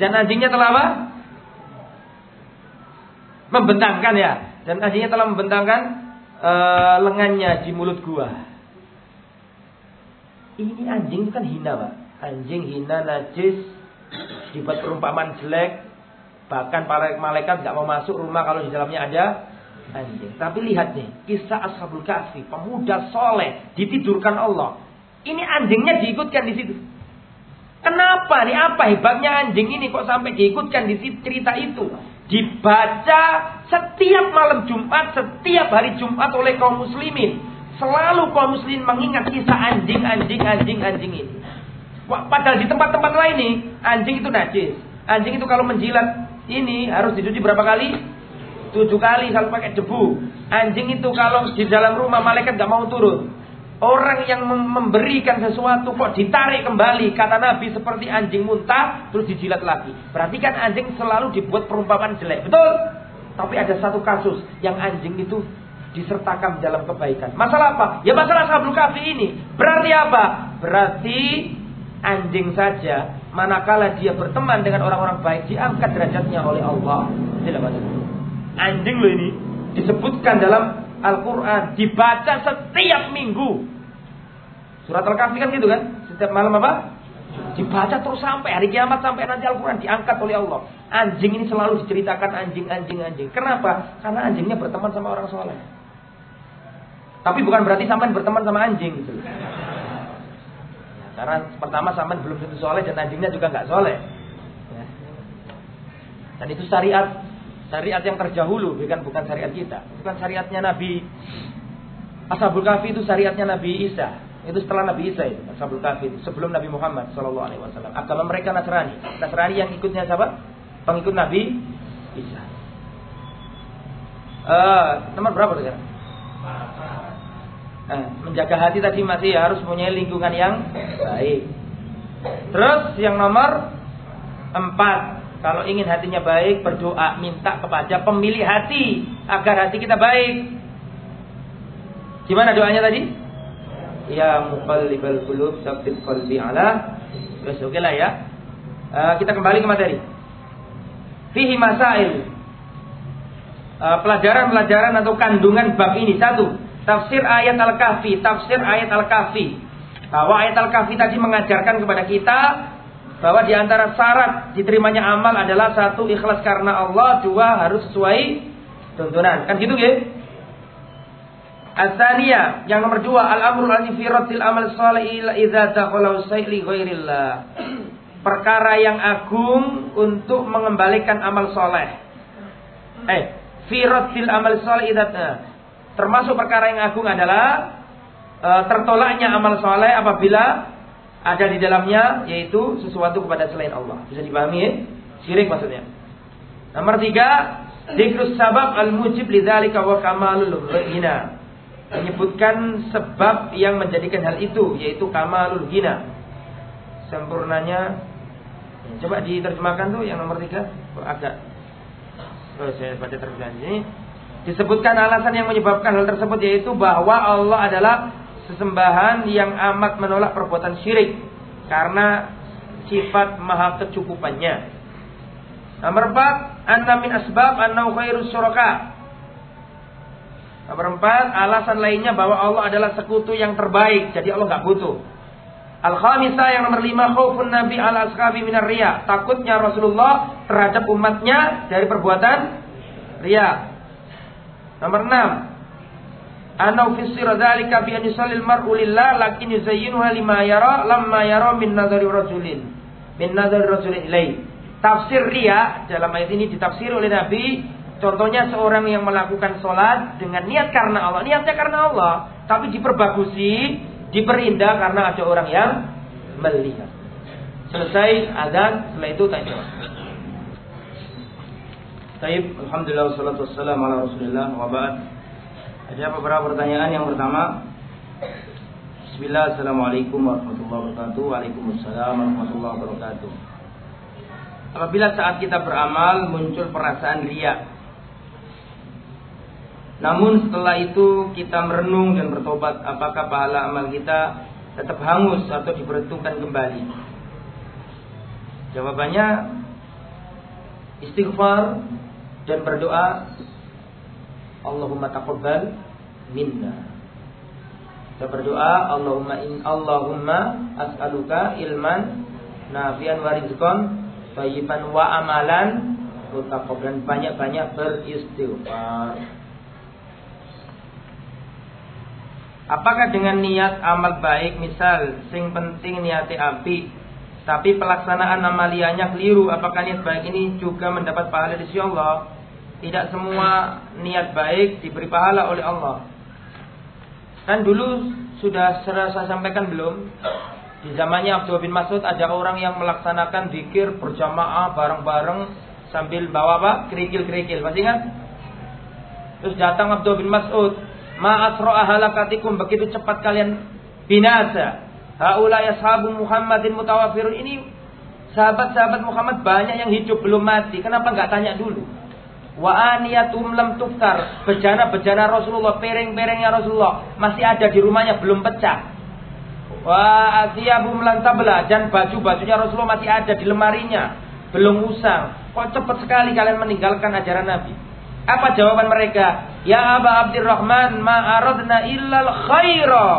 Dan anjingnya telah apa? Membentangkan ya. Dan anjingnya telah membentangkan uh, lengannya di mulut gua. Ini anjing itu kan hina, Pak. Anjing hina, najis, dibuat perumpamaan jelek, bahkan para malaikat nggak mau masuk rumah kalau di dalamnya ada anjing. Tapi lihat nih, kisah Ashabul Kahfi, pemuda soleh, ditidurkan Allah. Ini anjingnya diikutkan di situ. Kenapa nih? Apa hebatnya anjing ini kok sampai diikutkan di cerita itu? Dibaca setiap malam Jumat, setiap hari Jumat oleh kaum muslimin. Selalu kaum muslimin mengingat kisah anjing, anjing, anjing, anjing ini. Padahal di tempat-tempat lain nih, anjing itu najis. Anjing itu kalau menjilat ini harus dicuci berapa kali? Tujuh kali kalau pakai debu. Anjing itu kalau di dalam rumah malaikat gak mau turun. Orang yang memberikan sesuatu kok ditarik kembali kata Nabi seperti anjing muntah terus dijilat lagi. Berarti kan anjing selalu dibuat perumpamaan jelek. Betul? Tapi ada satu kasus yang anjing itu disertakan dalam kebaikan. Masalah apa? Ya masalah sabul kafi ini. Berarti apa? Berarti anjing saja manakala dia berteman dengan orang-orang baik diangkat derajatnya oleh Allah. Anjing lo ini disebutkan dalam Al-Quran dibaca setiap minggu. Surat Al-Kahfi kan gitu kan? Setiap malam apa? Dibaca terus sampai hari kiamat sampai nanti Al-Quran diangkat oleh Allah. Anjing ini selalu diceritakan anjing, anjing, anjing. Kenapa? Karena anjingnya berteman sama orang soleh. Tapi bukan berarti sampai berteman sama anjing. Gitu. Karena pertama sampai belum tentu soleh dan anjingnya juga nggak soleh. Ya. Dan itu syariat Syariat yang terdahulu, bukan bukan syariat kita. Bukan syariatnya Nabi Ashabul Kahfi itu syariatnya Nabi Isa. Itu setelah Nabi Isa itu, Ashabul Kahfi itu, sebelum Nabi Muhammad Shallallahu alaihi wasallam. Agama mereka Nasrani. Nasrani yang ikutnya siapa? Pengikut Nabi Isa. Uh, nomor berapa sekarang? Uh, menjaga hati tadi masih harus punya lingkungan yang baik. Terus yang nomor empat kalau ingin hatinya baik, berdoa minta kepada pemilik hati agar hati kita baik. Gimana doanya tadi? Ya muqallibal qulub tsabbit qalbi ala. Terus oke lah ya. Uh, kita kembali ke materi. Fihi masail. Uh, pelajaran-pelajaran atau kandungan bab ini satu tafsir ayat al-kahfi tafsir ayat al-kahfi bahwa ayat al-kahfi tadi mengajarkan kepada kita bahwa di antara syarat diterimanya amal adalah satu ikhlas karena Allah, dua harus sesuai tuntunan. Kan gitu ya? Asania yang nomor dua al-amru al firatil amal salih idza dakhala sayli ghairillah. Perkara yang agung untuk mengembalikan amal soleh. Eh, firatil amal salih idza termasuk perkara yang agung adalah uh, tertolaknya amal soleh apabila ada di dalamnya yaitu sesuatu kepada selain Allah. Bisa dipahami ya? Syirik maksudnya. Nomor tiga, dikrus sabab al-mujib lidzalika wa kamalul ghina. Menyebutkan sebab yang menjadikan hal itu yaitu kamalul ghina. Sempurnanya Coba diterjemahkan tuh yang nomor tiga oh, agak oh, saya baca terjemahan ini disebutkan alasan yang menyebabkan hal tersebut yaitu bahwa Allah adalah sesembahan yang amat menolak perbuatan syirik karena sifat maha kecukupannya. Nomor empat, anna min asbab anna khairus. Nomor empat, alasan lainnya bahwa Allah adalah sekutu yang terbaik. Jadi Allah nggak butuh. Al-khamisah yang nomor lima Nabi ala ashabi minar riya. Takutnya Rasulullah terhadap umatnya dari perbuatan riya. Nomor enam. Anau fi dzalika bi an yusallil mar'u lillah lakin yuzayyinuha lima yara lamma yara min nadhari rasulin. Min nadhari rasulin ilaih. Tafsir riya dalam ayat ini ditafsir oleh Nabi Contohnya seorang yang melakukan sholat dengan niat karena Allah. Niatnya karena Allah. Tapi diperbagusi, diperindah karena ada orang yang melihat. Selesai azan, setelah itu tanya. Taib, Alhamdulillah wassalatu wassalamu ala Rasulillah wa ba'd. Ada beberapa pertanyaan yang pertama. Bismillah, Assalamualaikum warahmatullahi wabarakatuh. Waalaikumsalam warahmatullahi wabarakatuh. Apabila saat kita beramal muncul perasaan riak namun setelah itu kita merenung dan bertobat apakah pahala amal kita tetap hangus atau diperhitungkan kembali? Jawabannya istighfar dan berdoa Allahumma taqabbal minna. Kita berdoa Allahumma in Allahumma as'aluka ilman nafian wa rizqan thayyiban wa amalan mutaqabbalan banyak-banyak beristighfar. Apakah dengan niat amal baik misal sing penting niati api tapi pelaksanaan amaliannya keliru apakah niat baik ini juga mendapat pahala di sisi Allah? Tidak semua niat baik diberi pahala oleh Allah. Kan dulu sudah saya sampaikan belum? Di zamannya Abdul bin Mas'ud ada orang yang melaksanakan zikir berjamaah bareng-bareng sambil bawa apa? Kerikil-kerikil. Masih ingat? Terus datang Abdul bin Mas'ud Ma'asro'a halakatikum begitu cepat kalian binasa. Haula yashabu Muhammadin mutawafirun ini sahabat-sahabat Muhammad banyak yang hidup belum mati. Kenapa nggak tanya dulu? Wa aniyatum lam tuftar. Bejana-bejana Rasulullah, piring-piringnya Rasulullah masih ada di rumahnya belum pecah. Wa asiyabum lantabla dan baju-bajunya Rasulullah masih ada di lemarinya, belum usang. Kok cepat sekali kalian meninggalkan ajaran Nabi? Apa jawaban mereka? Ya Aba Abdurrahman, ma aradna illal khaira.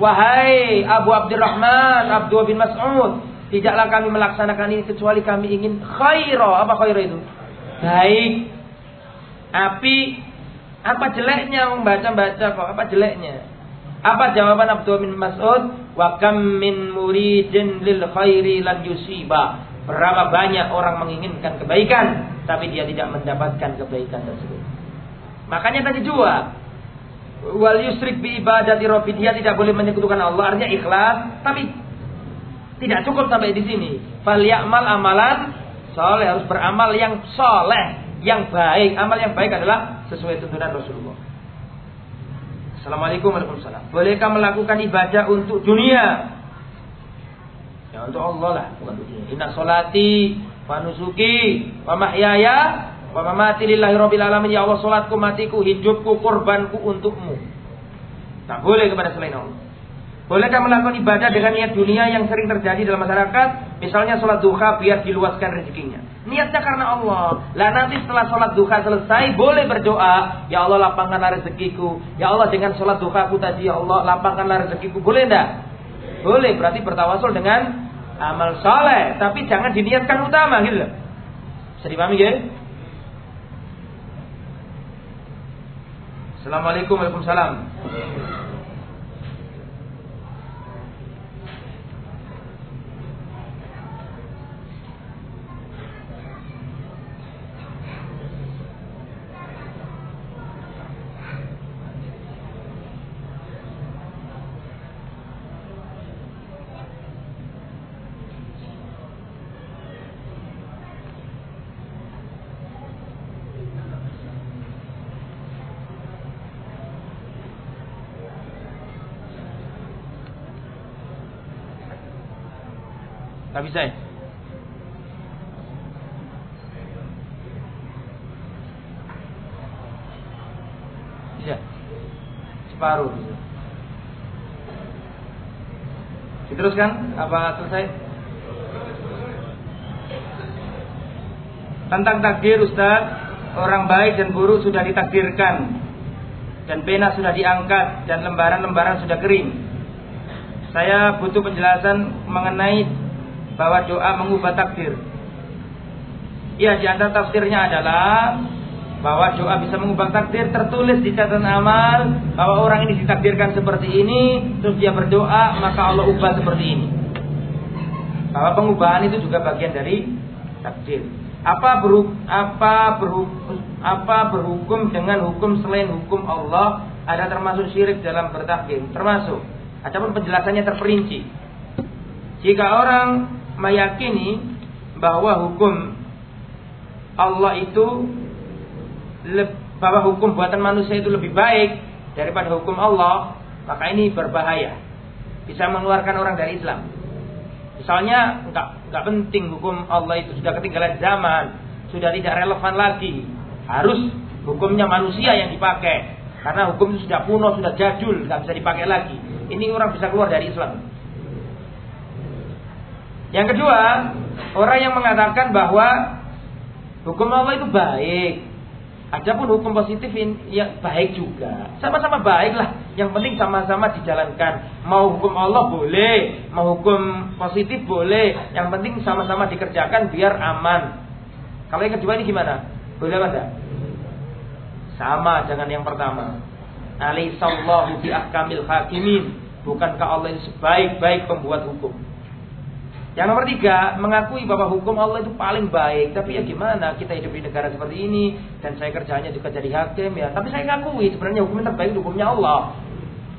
Wahai Abu Abdurrahman, Abdul bin Mas'ud, tidaklah kami melaksanakan ini kecuali kami ingin khaira. Apa khaira itu? Baik. Api apa jeleknya membaca-baca kok? Apa jeleknya? Apa jawaban Abdul bin Mas'ud? Wa kam min muridin lil khairi lan yusiba. Berapa banyak orang menginginkan kebaikan tapi dia tidak mendapatkan kebaikan tersebut. Makanya tadi dua. Wal yusrik bi ibadati rabbi dia tidak boleh menyekutukan Allah artinya ikhlas tapi tidak cukup sampai di sini. Fal ya'mal amalan soleh harus beramal yang soleh, yang baik. Amal yang baik adalah sesuai tuntunan Rasulullah. Assalamualaikum warahmatullahi wabarakatuh. Bolehkah melakukan ibadah untuk dunia? Ya untuk Allah lah, bukan untuk dunia. Inna solati wa nusuki wa mahyaya Wa mamati lillahi rabbil alamin ya Allah salatku matiku hidupku korbanku untukmu. Tak boleh kepada selain Allah. Bolehkah melakukan ibadah dengan niat dunia yang sering terjadi dalam masyarakat? Misalnya sholat duha biar diluaskan rezekinya. Niatnya karena Allah. Lah nanti setelah sholat duha selesai boleh berdoa. Ya Allah lapangkanlah rezekiku. Ya Allah dengan sholat duha aku tadi ya Allah lapangkanlah rezekiku. Boleh enggak? Boleh. Berarti bertawasul dengan amal soleh. Tapi jangan diniatkan utama gitu loh. Bisa dipahami ya? Assalamualaikum Waalaikumsalam. Tak bisa ya? Bisa. Separuh bisa. Diteruskan? Apa selesai? Tentang takdir Ustaz, orang baik dan buruk sudah ditakdirkan dan pena sudah diangkat dan lembaran-lembaran sudah kering. Saya butuh penjelasan mengenai bahwa doa mengubah takdir. Ya, di antara tafsirnya adalah bahwa doa bisa mengubah takdir tertulis di catatan amal bahwa orang ini ditakdirkan seperti ini terus dia berdoa maka Allah ubah seperti ini. Bahwa pengubahan itu juga bagian dari takdir. Apa berhukum, apa berhukum, apa berhukum dengan hukum selain hukum Allah ada termasuk syirik dalam bertakdir termasuk Adapun penjelasannya terperinci. Jika orang meyakini bahwa hukum Allah itu bahwa hukum buatan manusia itu lebih baik daripada hukum Allah, maka ini berbahaya. Bisa mengeluarkan orang dari Islam. Misalnya nggak nggak penting hukum Allah itu sudah ketinggalan zaman, sudah tidak relevan lagi. Harus hukumnya manusia yang dipakai. Karena hukum itu sudah kuno, sudah jadul, nggak bisa dipakai lagi. Ini orang bisa keluar dari Islam. Yang kedua, orang yang mengatakan bahwa hukum Allah itu baik. Adapun hukum positif ya baik juga. Sama-sama baik lah. Yang penting sama-sama dijalankan. Mau hukum Allah boleh, mau hukum positif boleh. Yang penting sama-sama dikerjakan biar aman. Kalau yang kedua ini gimana? Boleh apa Sama dengan yang pertama. Alaihissallahu bi ahkamil hakimin. Bukankah Allah ini sebaik-baik pembuat hukum? Yang nomor tiga, mengakui bahwa hukum Allah itu paling baik. Tapi ya gimana, kita hidup di negara seperti ini. Dan saya kerjanya juga jadi hakim ya. Tapi saya ngakui sebenarnya hukum yang terbaik hukumnya Allah.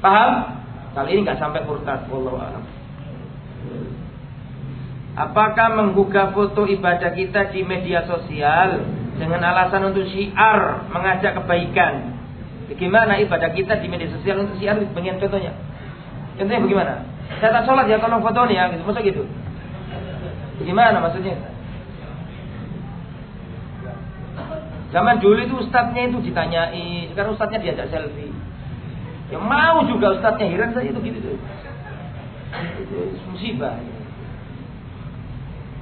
Paham? Kali ini nggak sampai murtad. Allah Apakah menggugah foto ibadah kita di media sosial dengan alasan untuk syiar, mengajak kebaikan? Bagaimana ibadah kita di media sosial untuk siar? Pengen contohnya? Contohnya bagaimana? Saya tak sholat ya tolong foto nih ya, gitu. Masa gitu? Bagaimana maksudnya? Zaman dulu itu ustadznya itu ditanyai, sekarang ustadznya diajak selfie. Yang mau juga ustadznya heran saya itu gitu. Itu musibah.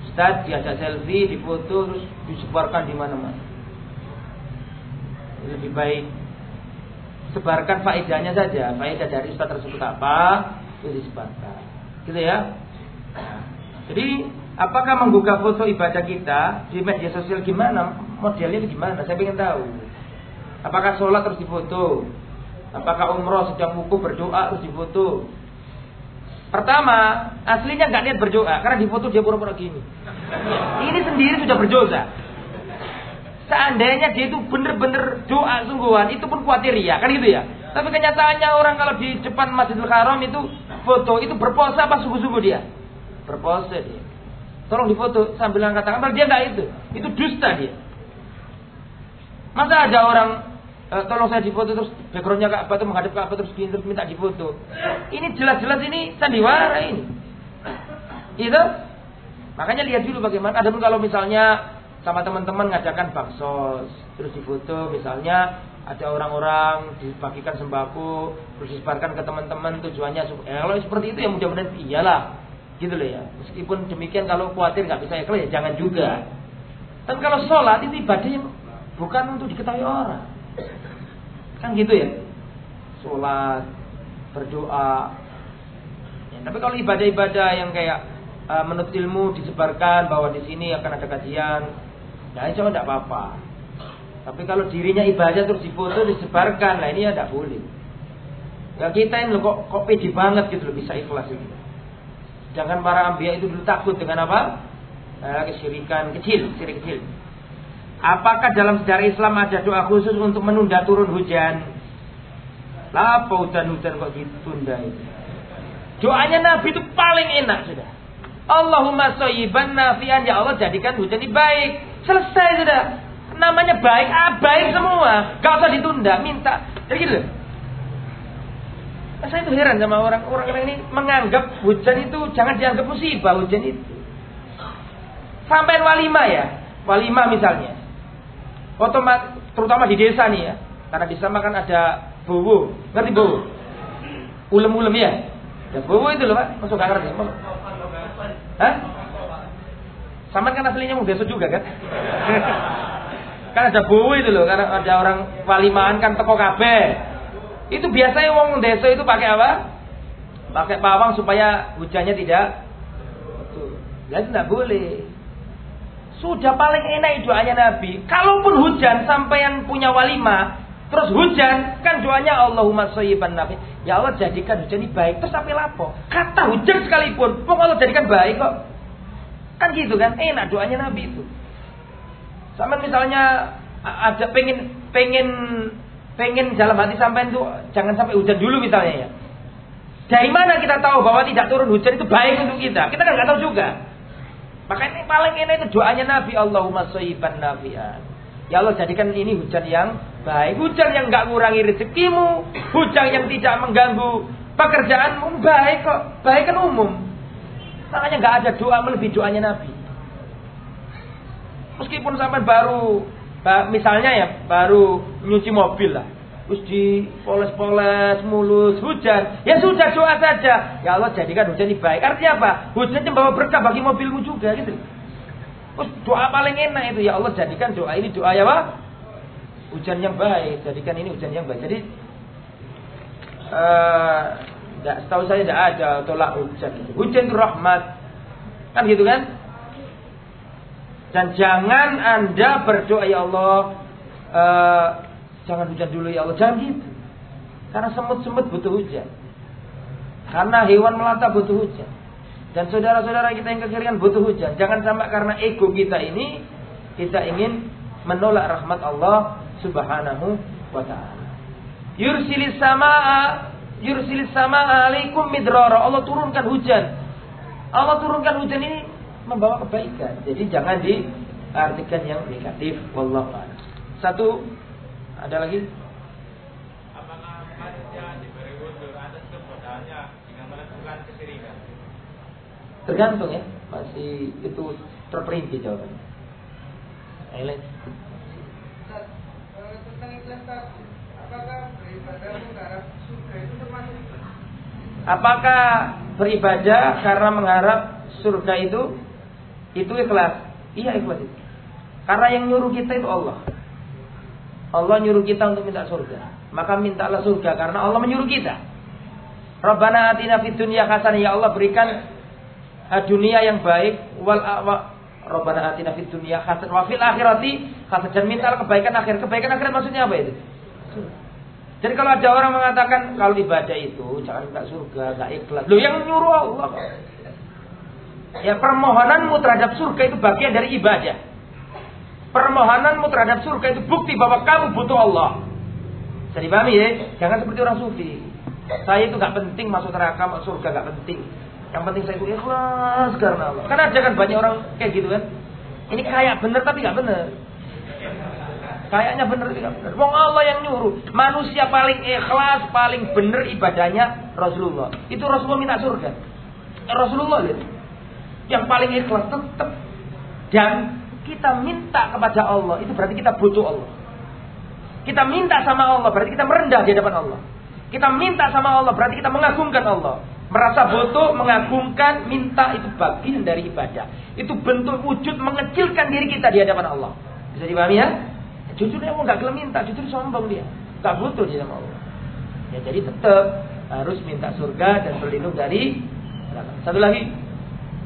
Ustadz diajak selfie, difoto, terus disebarkan di mana-mana. Lebih baik sebarkan faedahnya saja. Faedah dari ustaz tersebut apa? Itu disebarkan. Gitu ya. Jadi apakah menggugah foto ibadah kita di media sosial gimana? Modelnya gimana? Saya ingin tahu. Apakah sholat terus difoto? Apakah umroh sedang buku berdoa terus difoto? Pertama, aslinya nggak niat berdoa karena difoto dia pura-pura gini. Ini sendiri sudah berdosa. Seandainya dia itu benar-benar doa sungguhan, itu pun khawatir ya, kan gitu ya. Tapi kenyataannya orang kalau di depan Masjidil Haram itu foto, itu berpose apa sungguh-sungguh dia? Berpose dia. Tolong difoto sambil angkat tangan, dia enggak itu. Itu dusta dia. Masa ada orang e, tolong saya difoto terus backgroundnya Ka'bah itu menghadap Ka'bah terus gini terus minta difoto. Ini jelas-jelas ini sandiwara ini. Itu Makanya lihat dulu bagaimana. Adapun kalau misalnya sama teman-teman ngadakan bakso terus difoto misalnya ada orang-orang dibagikan sembako terus disebarkan ke teman-teman tujuannya eh, kalau seperti itu ya mudah-mudahan iyalah gitu loh ya meskipun demikian kalau khawatir nggak bisa ikhlas ya jangan juga dan kalau sholat itu ibadahnya bukan untuk diketahui orang kan gitu ya sholat berdoa ya, tapi kalau ibadah-ibadah yang kayak uh, menurut ilmu disebarkan bahwa di sini akan ada kajian Nah insya Allah tidak apa-apa. Tapi kalau dirinya ibadah terus difoto disebarkan, nah ini ya tidak boleh. Ya kita ini kok kok pede banget gitu loh bisa ikhlas itu. Jangan para ambia itu dulu takut dengan apa? Eh, kesyirikan kecil, syirik kecil. Apakah dalam sejarah Islam ada doa khusus untuk menunda turun hujan? Apa hujan-hujan kok ditunda itu? Doanya Nabi itu paling enak sudah. Allahumma soyiban nafian ya Allah jadikan hujan ini baik. Selesai sudah. Namanya baik, baik semua. Gak usah ditunda, minta. Jadi gitu. Nah, saya itu heran sama orang orang ini menganggap hujan itu jangan dianggap musibah hujan itu. Sampai walima ya, walima misalnya. Otomat, terutama di desa nih ya, karena di sana kan ada bowo, ngerti bowo? Ulem-ulem ya. Ya bowo itu loh pak, masuk gak ngerti? Hah? Sama kan aslinya mau besok juga kan? [laughs] kan ada bui itu loh, karena ada orang walimaan kan teko kabeh. Itu biasanya wong desa itu pakai apa? pakai pawang supaya hujannya tidak. Lah tidak boleh. Sudah paling enak doanya Nabi. Kalaupun hujan sampai yang punya walimah, terus hujan, kan doanya Allahumma sayyiban nabi. Ya Allah jadikan hujan ini baik. Terus apa lapo? Kata hujan sekalipun, mau Allah jadikan baik kok. Kan gitu kan? Enak doanya Nabi itu. Sama misalnya ada pengen pengen pengen dalam hati sampai itu jangan sampai hujan dulu misalnya ya. Dari mana kita tahu bahwa tidak turun hujan itu baik untuk kita? Kita kan nggak tahu juga. Maka ini paling enak itu doanya Nabi Allahumma soiban nafi'an. Ya Allah jadikan ini hujan yang baik. Hujan yang nggak ngurangi rezekimu. Hujan yang tidak mengganggu pekerjaanmu. Baik kok. Baik kan umum. Makanya nggak ada doa melebihi doanya Nabi. Meskipun sampai baru, misalnya ya, baru nyuci mobil lah terus dipoles-poles, mulus, hujan. Ya sudah doa saja. Ya Allah jadikan hujan ini baik. Artinya apa? Hujan membawa berkah bagi mobilmu juga gitu. Terus doa paling enak itu ya Allah jadikan doa ini doa ya Pak. Hujan yang baik, jadikan ini hujan yang baik. Jadi uh, setahu saya tidak ada tolak hujan. Hujan itu rahmat. Kan gitu kan? Dan jangan Anda berdoa ya Allah uh, Jangan hujan dulu ya Allah. Jangan gitu. Karena semut-semut butuh hujan. Karena hewan melata butuh hujan. Dan saudara-saudara kita yang kekeringan butuh hujan. Jangan sampai karena ego kita ini kita ingin menolak rahmat Allah Subhanahu wa taala. Yursilis samaa yursilis samaa alaikum midrara. Allah turunkan hujan. Allah turunkan hujan ini membawa kebaikan. Jadi jangan diartikan yang negatif. Wallahu a'lam. Satu ada lagi? Apakah manusia diberi wudhu atas kemudahannya dengan melakukan kesirikan? Tergantung ya, masih itu terperinci jawabannya. Ayo Tentang ikhlas apakah beribadah mengharap surga itu termasuk Apakah beribadah karena mengharap surga itu itu ikhlas? Iya ikhlas itu. Karena yang nyuruh kita itu Allah. Allah nyuruh kita untuk minta surga. Maka mintalah surga karena Allah menyuruh kita. Rabbana atina fid dunya hasanah ya Allah berikan uh, dunia yang baik wal wa, Rabbana atina fid dunya hasanah wa fil akhirati hasanah dan kebaikan akhir. Kebaikan akhirat maksudnya apa itu? Jadi kalau ada orang mengatakan kalau ibadah itu jangan minta surga, gak ikhlas. Loh yang nyuruh Allah Ya permohonanmu terhadap surga itu bagian dari ibadah permohonanmu terhadap surga itu bukti bahwa kamu butuh Allah. Bisa dipahami ya? Jangan seperti orang sufi. Saya itu gak penting masuk neraka, masuk surga gak penting. Yang penting saya itu ikhlas karena Allah. Karena ada kan banyak orang kayak gitu kan. Ini kayak bener tapi gak bener. Kayaknya bener tapi gak bener. Wong Allah yang nyuruh. Manusia paling ikhlas, paling bener ibadahnya Rasulullah. Itu Rasulullah minta surga. Rasulullah lihat. Yang paling ikhlas tetap. Dan kita minta kepada Allah, itu berarti kita butuh Allah. Kita minta sama Allah, berarti kita merendah di hadapan Allah. Kita minta sama Allah, berarti kita mengagungkan Allah. Merasa butuh, mengagungkan, minta itu bagian dari ibadah. Itu bentuk wujud mengecilkan diri kita di hadapan Allah. Bisa dipahami ya? Jujur dia mau nggak minta, jujur sombong dia. Gak butuh di hadapan Allah. Ya, jadi tetap harus minta surga dan berlindung dari Satu lagi,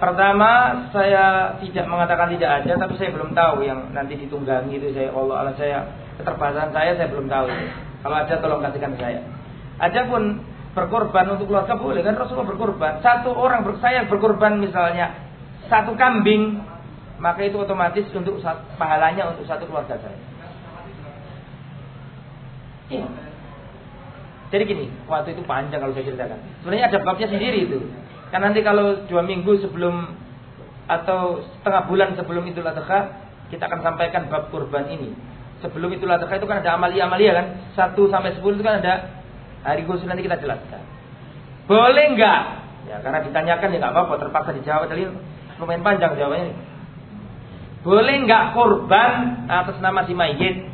Pertama, saya tidak mengatakan tidak ada, tapi saya belum tahu yang nanti ditunggangi itu saya Allah Allah saya keterbatasan saya saya belum tahu. Kalau ada tolong kasihkan saya. Adapun berkorban untuk keluarga boleh kan Rasulullah berkorban. Satu orang saya berkorban misalnya satu kambing, maka itu otomatis untuk pahalanya untuk satu keluarga saya. Iya. Jadi gini, waktu itu panjang kalau saya ceritakan. Sebenarnya ada babnya sendiri itu. Kan nanti kalau dua minggu sebelum atau setengah bulan sebelum Idul Adha kita akan sampaikan bab kurban ini. Sebelum Idul Adha itu kan ada amalia-amalia kan? 1 sampai 10 itu kan ada hari khusus nanti kita jelaskan. Boleh enggak? Ya karena ditanyakan ya enggak apa-apa terpaksa dijawab jadi lumayan panjang jawabannya. Boleh enggak kurban atas nama si mayit?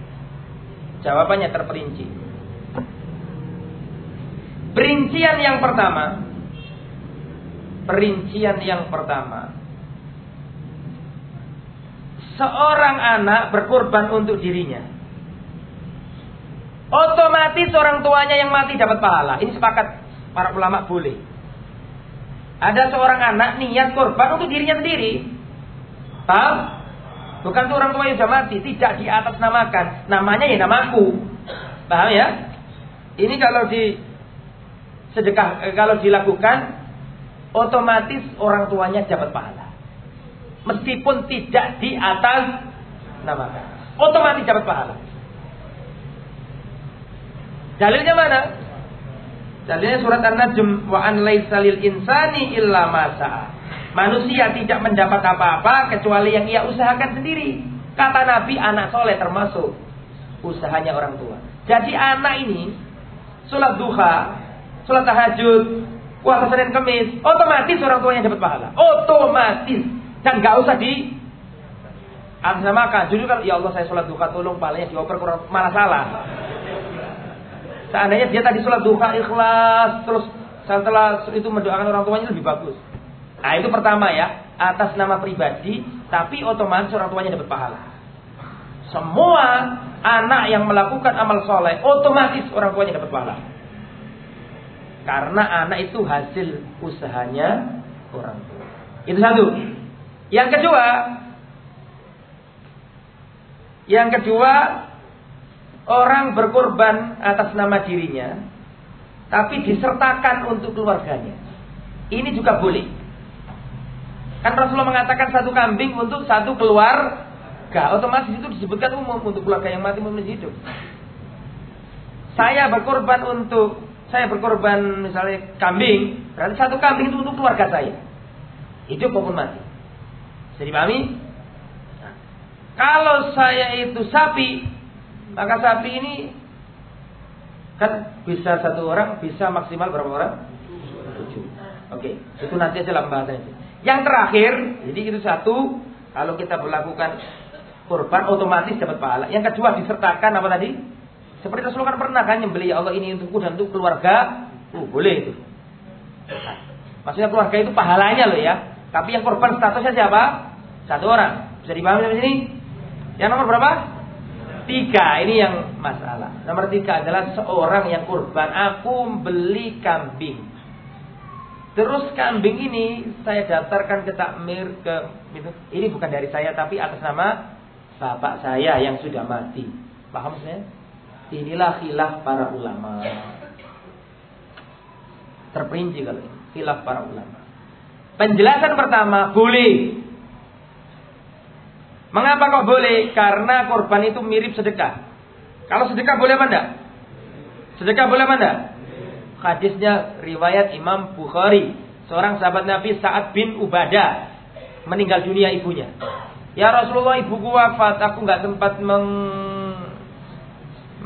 Jawabannya terperinci. Perincian yang pertama, perincian yang pertama, seorang anak berkorban untuk dirinya. Otomatis orang tuanya yang mati dapat pahala. Ini sepakat para ulama boleh. Ada seorang anak niat korban untuk dirinya sendiri. Paham? Bukan tuh orang tua yang sudah mati, tidak di atas namakan. Namanya ya namaku. Paham ya? Ini kalau di sedekah eh, kalau dilakukan otomatis orang tuanya dapat pahala meskipun tidak di atas nama otomatis dapat pahala dalilnya mana dalilnya surat an-najm wa an laisa lil insani illa ma manusia tidak mendapat apa-apa kecuali yang ia usahakan sendiri kata nabi anak soleh termasuk usahanya orang tua jadi anak ini sholat duha sholat tahajud puasa Senin Kemis, otomatis orang tuanya dapat pahala. Otomatis. Dan nggak usah di makan. Jadi kan ya Allah saya sholat duha tolong palanya dioper kurang malah salah. Seandainya dia tadi sholat duha ikhlas terus setelah itu mendoakan orang tuanya lebih bagus. Nah itu pertama ya atas nama pribadi tapi otomatis orang tuanya dapat pahala. Semua anak yang melakukan amal soleh otomatis orang tuanya dapat pahala. Karena anak itu hasil usahanya orang tua. Itu satu. Yang kedua, yang kedua, orang berkorban atas nama dirinya, tapi disertakan untuk keluarganya. Ini juga boleh. Kan Rasulullah mengatakan satu kambing untuk satu keluarga. Otomatis itu disebutkan umum untuk keluarga yang mati maupun hidup. Saya berkorban untuk saya berkorban misalnya kambing, berarti satu kambing itu untuk keluarga saya. Hidup maupun mati. Bisa dipahami? Nah, kalau saya itu sapi, maka sapi ini kan bisa satu orang, bisa maksimal berapa orang? Tujuh. Oke, itu nanti aja bahasan itu. Yang terakhir, jadi itu satu, kalau kita berlakukan kurban otomatis dapat pahala. Yang kedua disertakan apa tadi? Seperti Rasulullah kan pernah kan nyembeli ya Allah ini untukku dan untuk keluarga. Uh, boleh itu. Nah, maksudnya keluarga itu pahalanya loh ya. Tapi yang korban statusnya siapa? Satu orang. Bisa dipahami di sini? Yang nomor berapa? Tiga. Ini yang masalah. Nomor tiga adalah seorang yang kurban. Aku beli kambing. Terus kambing ini saya daftarkan ke takmir ke itu. Ini bukan dari saya tapi atas nama bapak saya yang sudah mati. Paham saya? Inilah khilaf para ulama. Terperinci kalau ini. Khilaf para ulama. Penjelasan pertama, boleh. Mengapa kok boleh? Karena korban itu mirip sedekah. Kalau sedekah boleh apa? Sedekah boleh apa? Hadisnya riwayat Imam Bukhari. Seorang sahabat Nabi Sa'ad bin Ubadah. Meninggal dunia ibunya. Ya Rasulullah ibuku wafat. Aku nggak sempat meng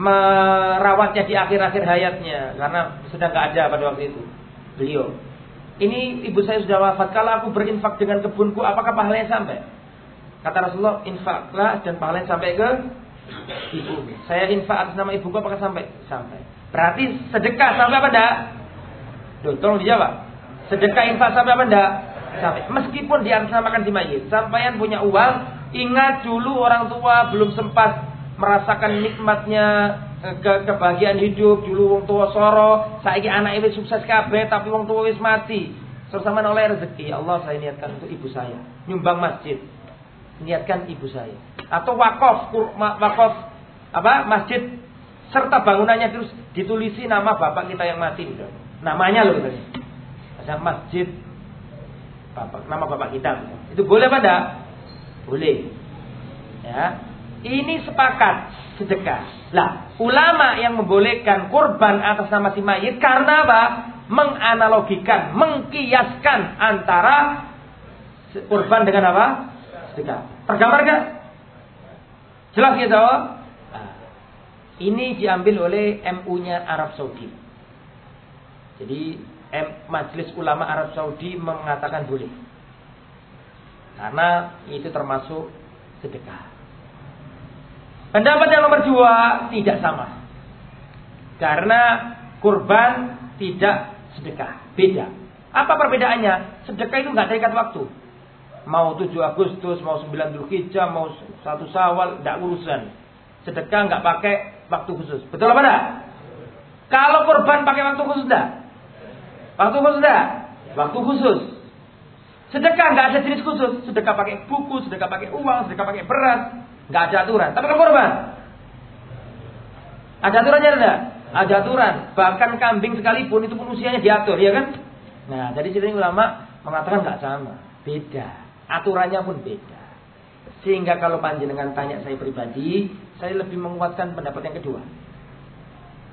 merawatnya di akhir-akhir hayatnya. Karena sudah nggak ada pada waktu itu. Beliau ini ibu saya sudah wafat. Kalau aku berinfak dengan kebunku, apakah pahalanya sampai? Kata Rasulullah, infaklah dan pahalanya sampai ke ibu. Saya infak atas nama ibuku, apakah sampai? Sampai. Berarti sedekah sampai apa enggak? Duh, tolong dijawab. Sedekah infak sampai apa enggak? Sampai. Meskipun diatasnamakan di mayit. Sampaian punya uang, ingat dulu orang tua belum sempat merasakan nikmatnya Eh, ke kebahagiaan hidup dulu wong tua soro saiki anak ini sukses kabeh tapi wong tua wis mati terus sama oleh rezeki ya Allah saya niatkan untuk ibu saya nyumbang masjid niatkan ibu saya atau wakaf wakaf apa masjid serta bangunannya terus ditulisi nama bapak kita yang mati gitu. namanya loh gitu. ada masjid bapak nama bapak kita itu boleh enggak boleh ya ini sepakat sedekah. Lah, ulama yang membolehkan kurban atas nama si mayit karena apa? Menganalogikan, mengkiaskan antara kurban dengan apa? Sedekah. Tergambar gak? Jelas gitu? Nah, ini diambil oleh MU-nya Arab Saudi. Jadi Majelis Ulama Arab Saudi mengatakan boleh. Karena itu termasuk sedekah. Pendapat yang nomor dua tidak sama. Karena kurban tidak sedekah. Beda. Apa perbedaannya? Sedekah itu nggak terikat waktu. Mau 7 Agustus, mau 9 Dzulhijjah, mau satu Sawal, tidak urusan. Sedekah nggak pakai waktu khusus. Betul apa enggak? Kalau kurban pakai waktu khusus enggak? Waktu khusus enggak? Waktu khusus. Sedekah nggak ada jenis khusus. Sedekah pakai buku, sedekah pakai uang, sedekah pakai beras, nggak ada aturan. Tapi kalau kurban, ada aturannya enggak? Ada aturan. Bahkan kambing sekalipun itu pun usianya diatur, ya kan? Nah, jadi sini ulama mengatakan nggak sama, beda. Aturannya pun beda. Sehingga kalau panjenengan tanya saya pribadi, saya lebih menguatkan pendapat yang kedua.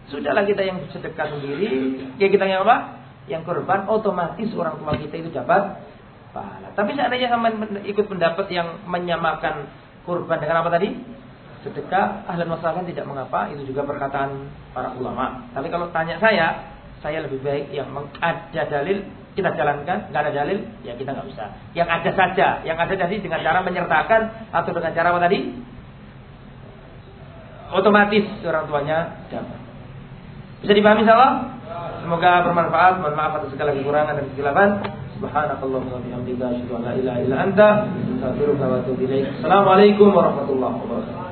Sudahlah kita yang sedekah sendiri, ya kita yang apa? Yang korban otomatis orang tua kita itu dapat pahala. Tapi seandainya ikut pendapat yang menyamakan kurban dengan apa tadi? Sedekah, ahlan masalah tidak mengapa, itu juga perkataan para ulama. Tapi kalau tanya saya, saya lebih baik yang ada dalil kita jalankan, nggak ada dalil ya kita nggak usah. Yang ada saja, yang ada tadi dengan cara menyertakan atau dengan cara apa tadi? Otomatis orang tuanya dapat. Bisa dipahami salah? Semoga bermanfaat. Mohon maaf atas segala kekurangan dan kesilapan. Subhanakallahumma wa bihamdika asyhadu an la ilaha illa anta astaghfiruka wa atubu ilaik. Assalamualaikum warahmatullahi wabarakatuh.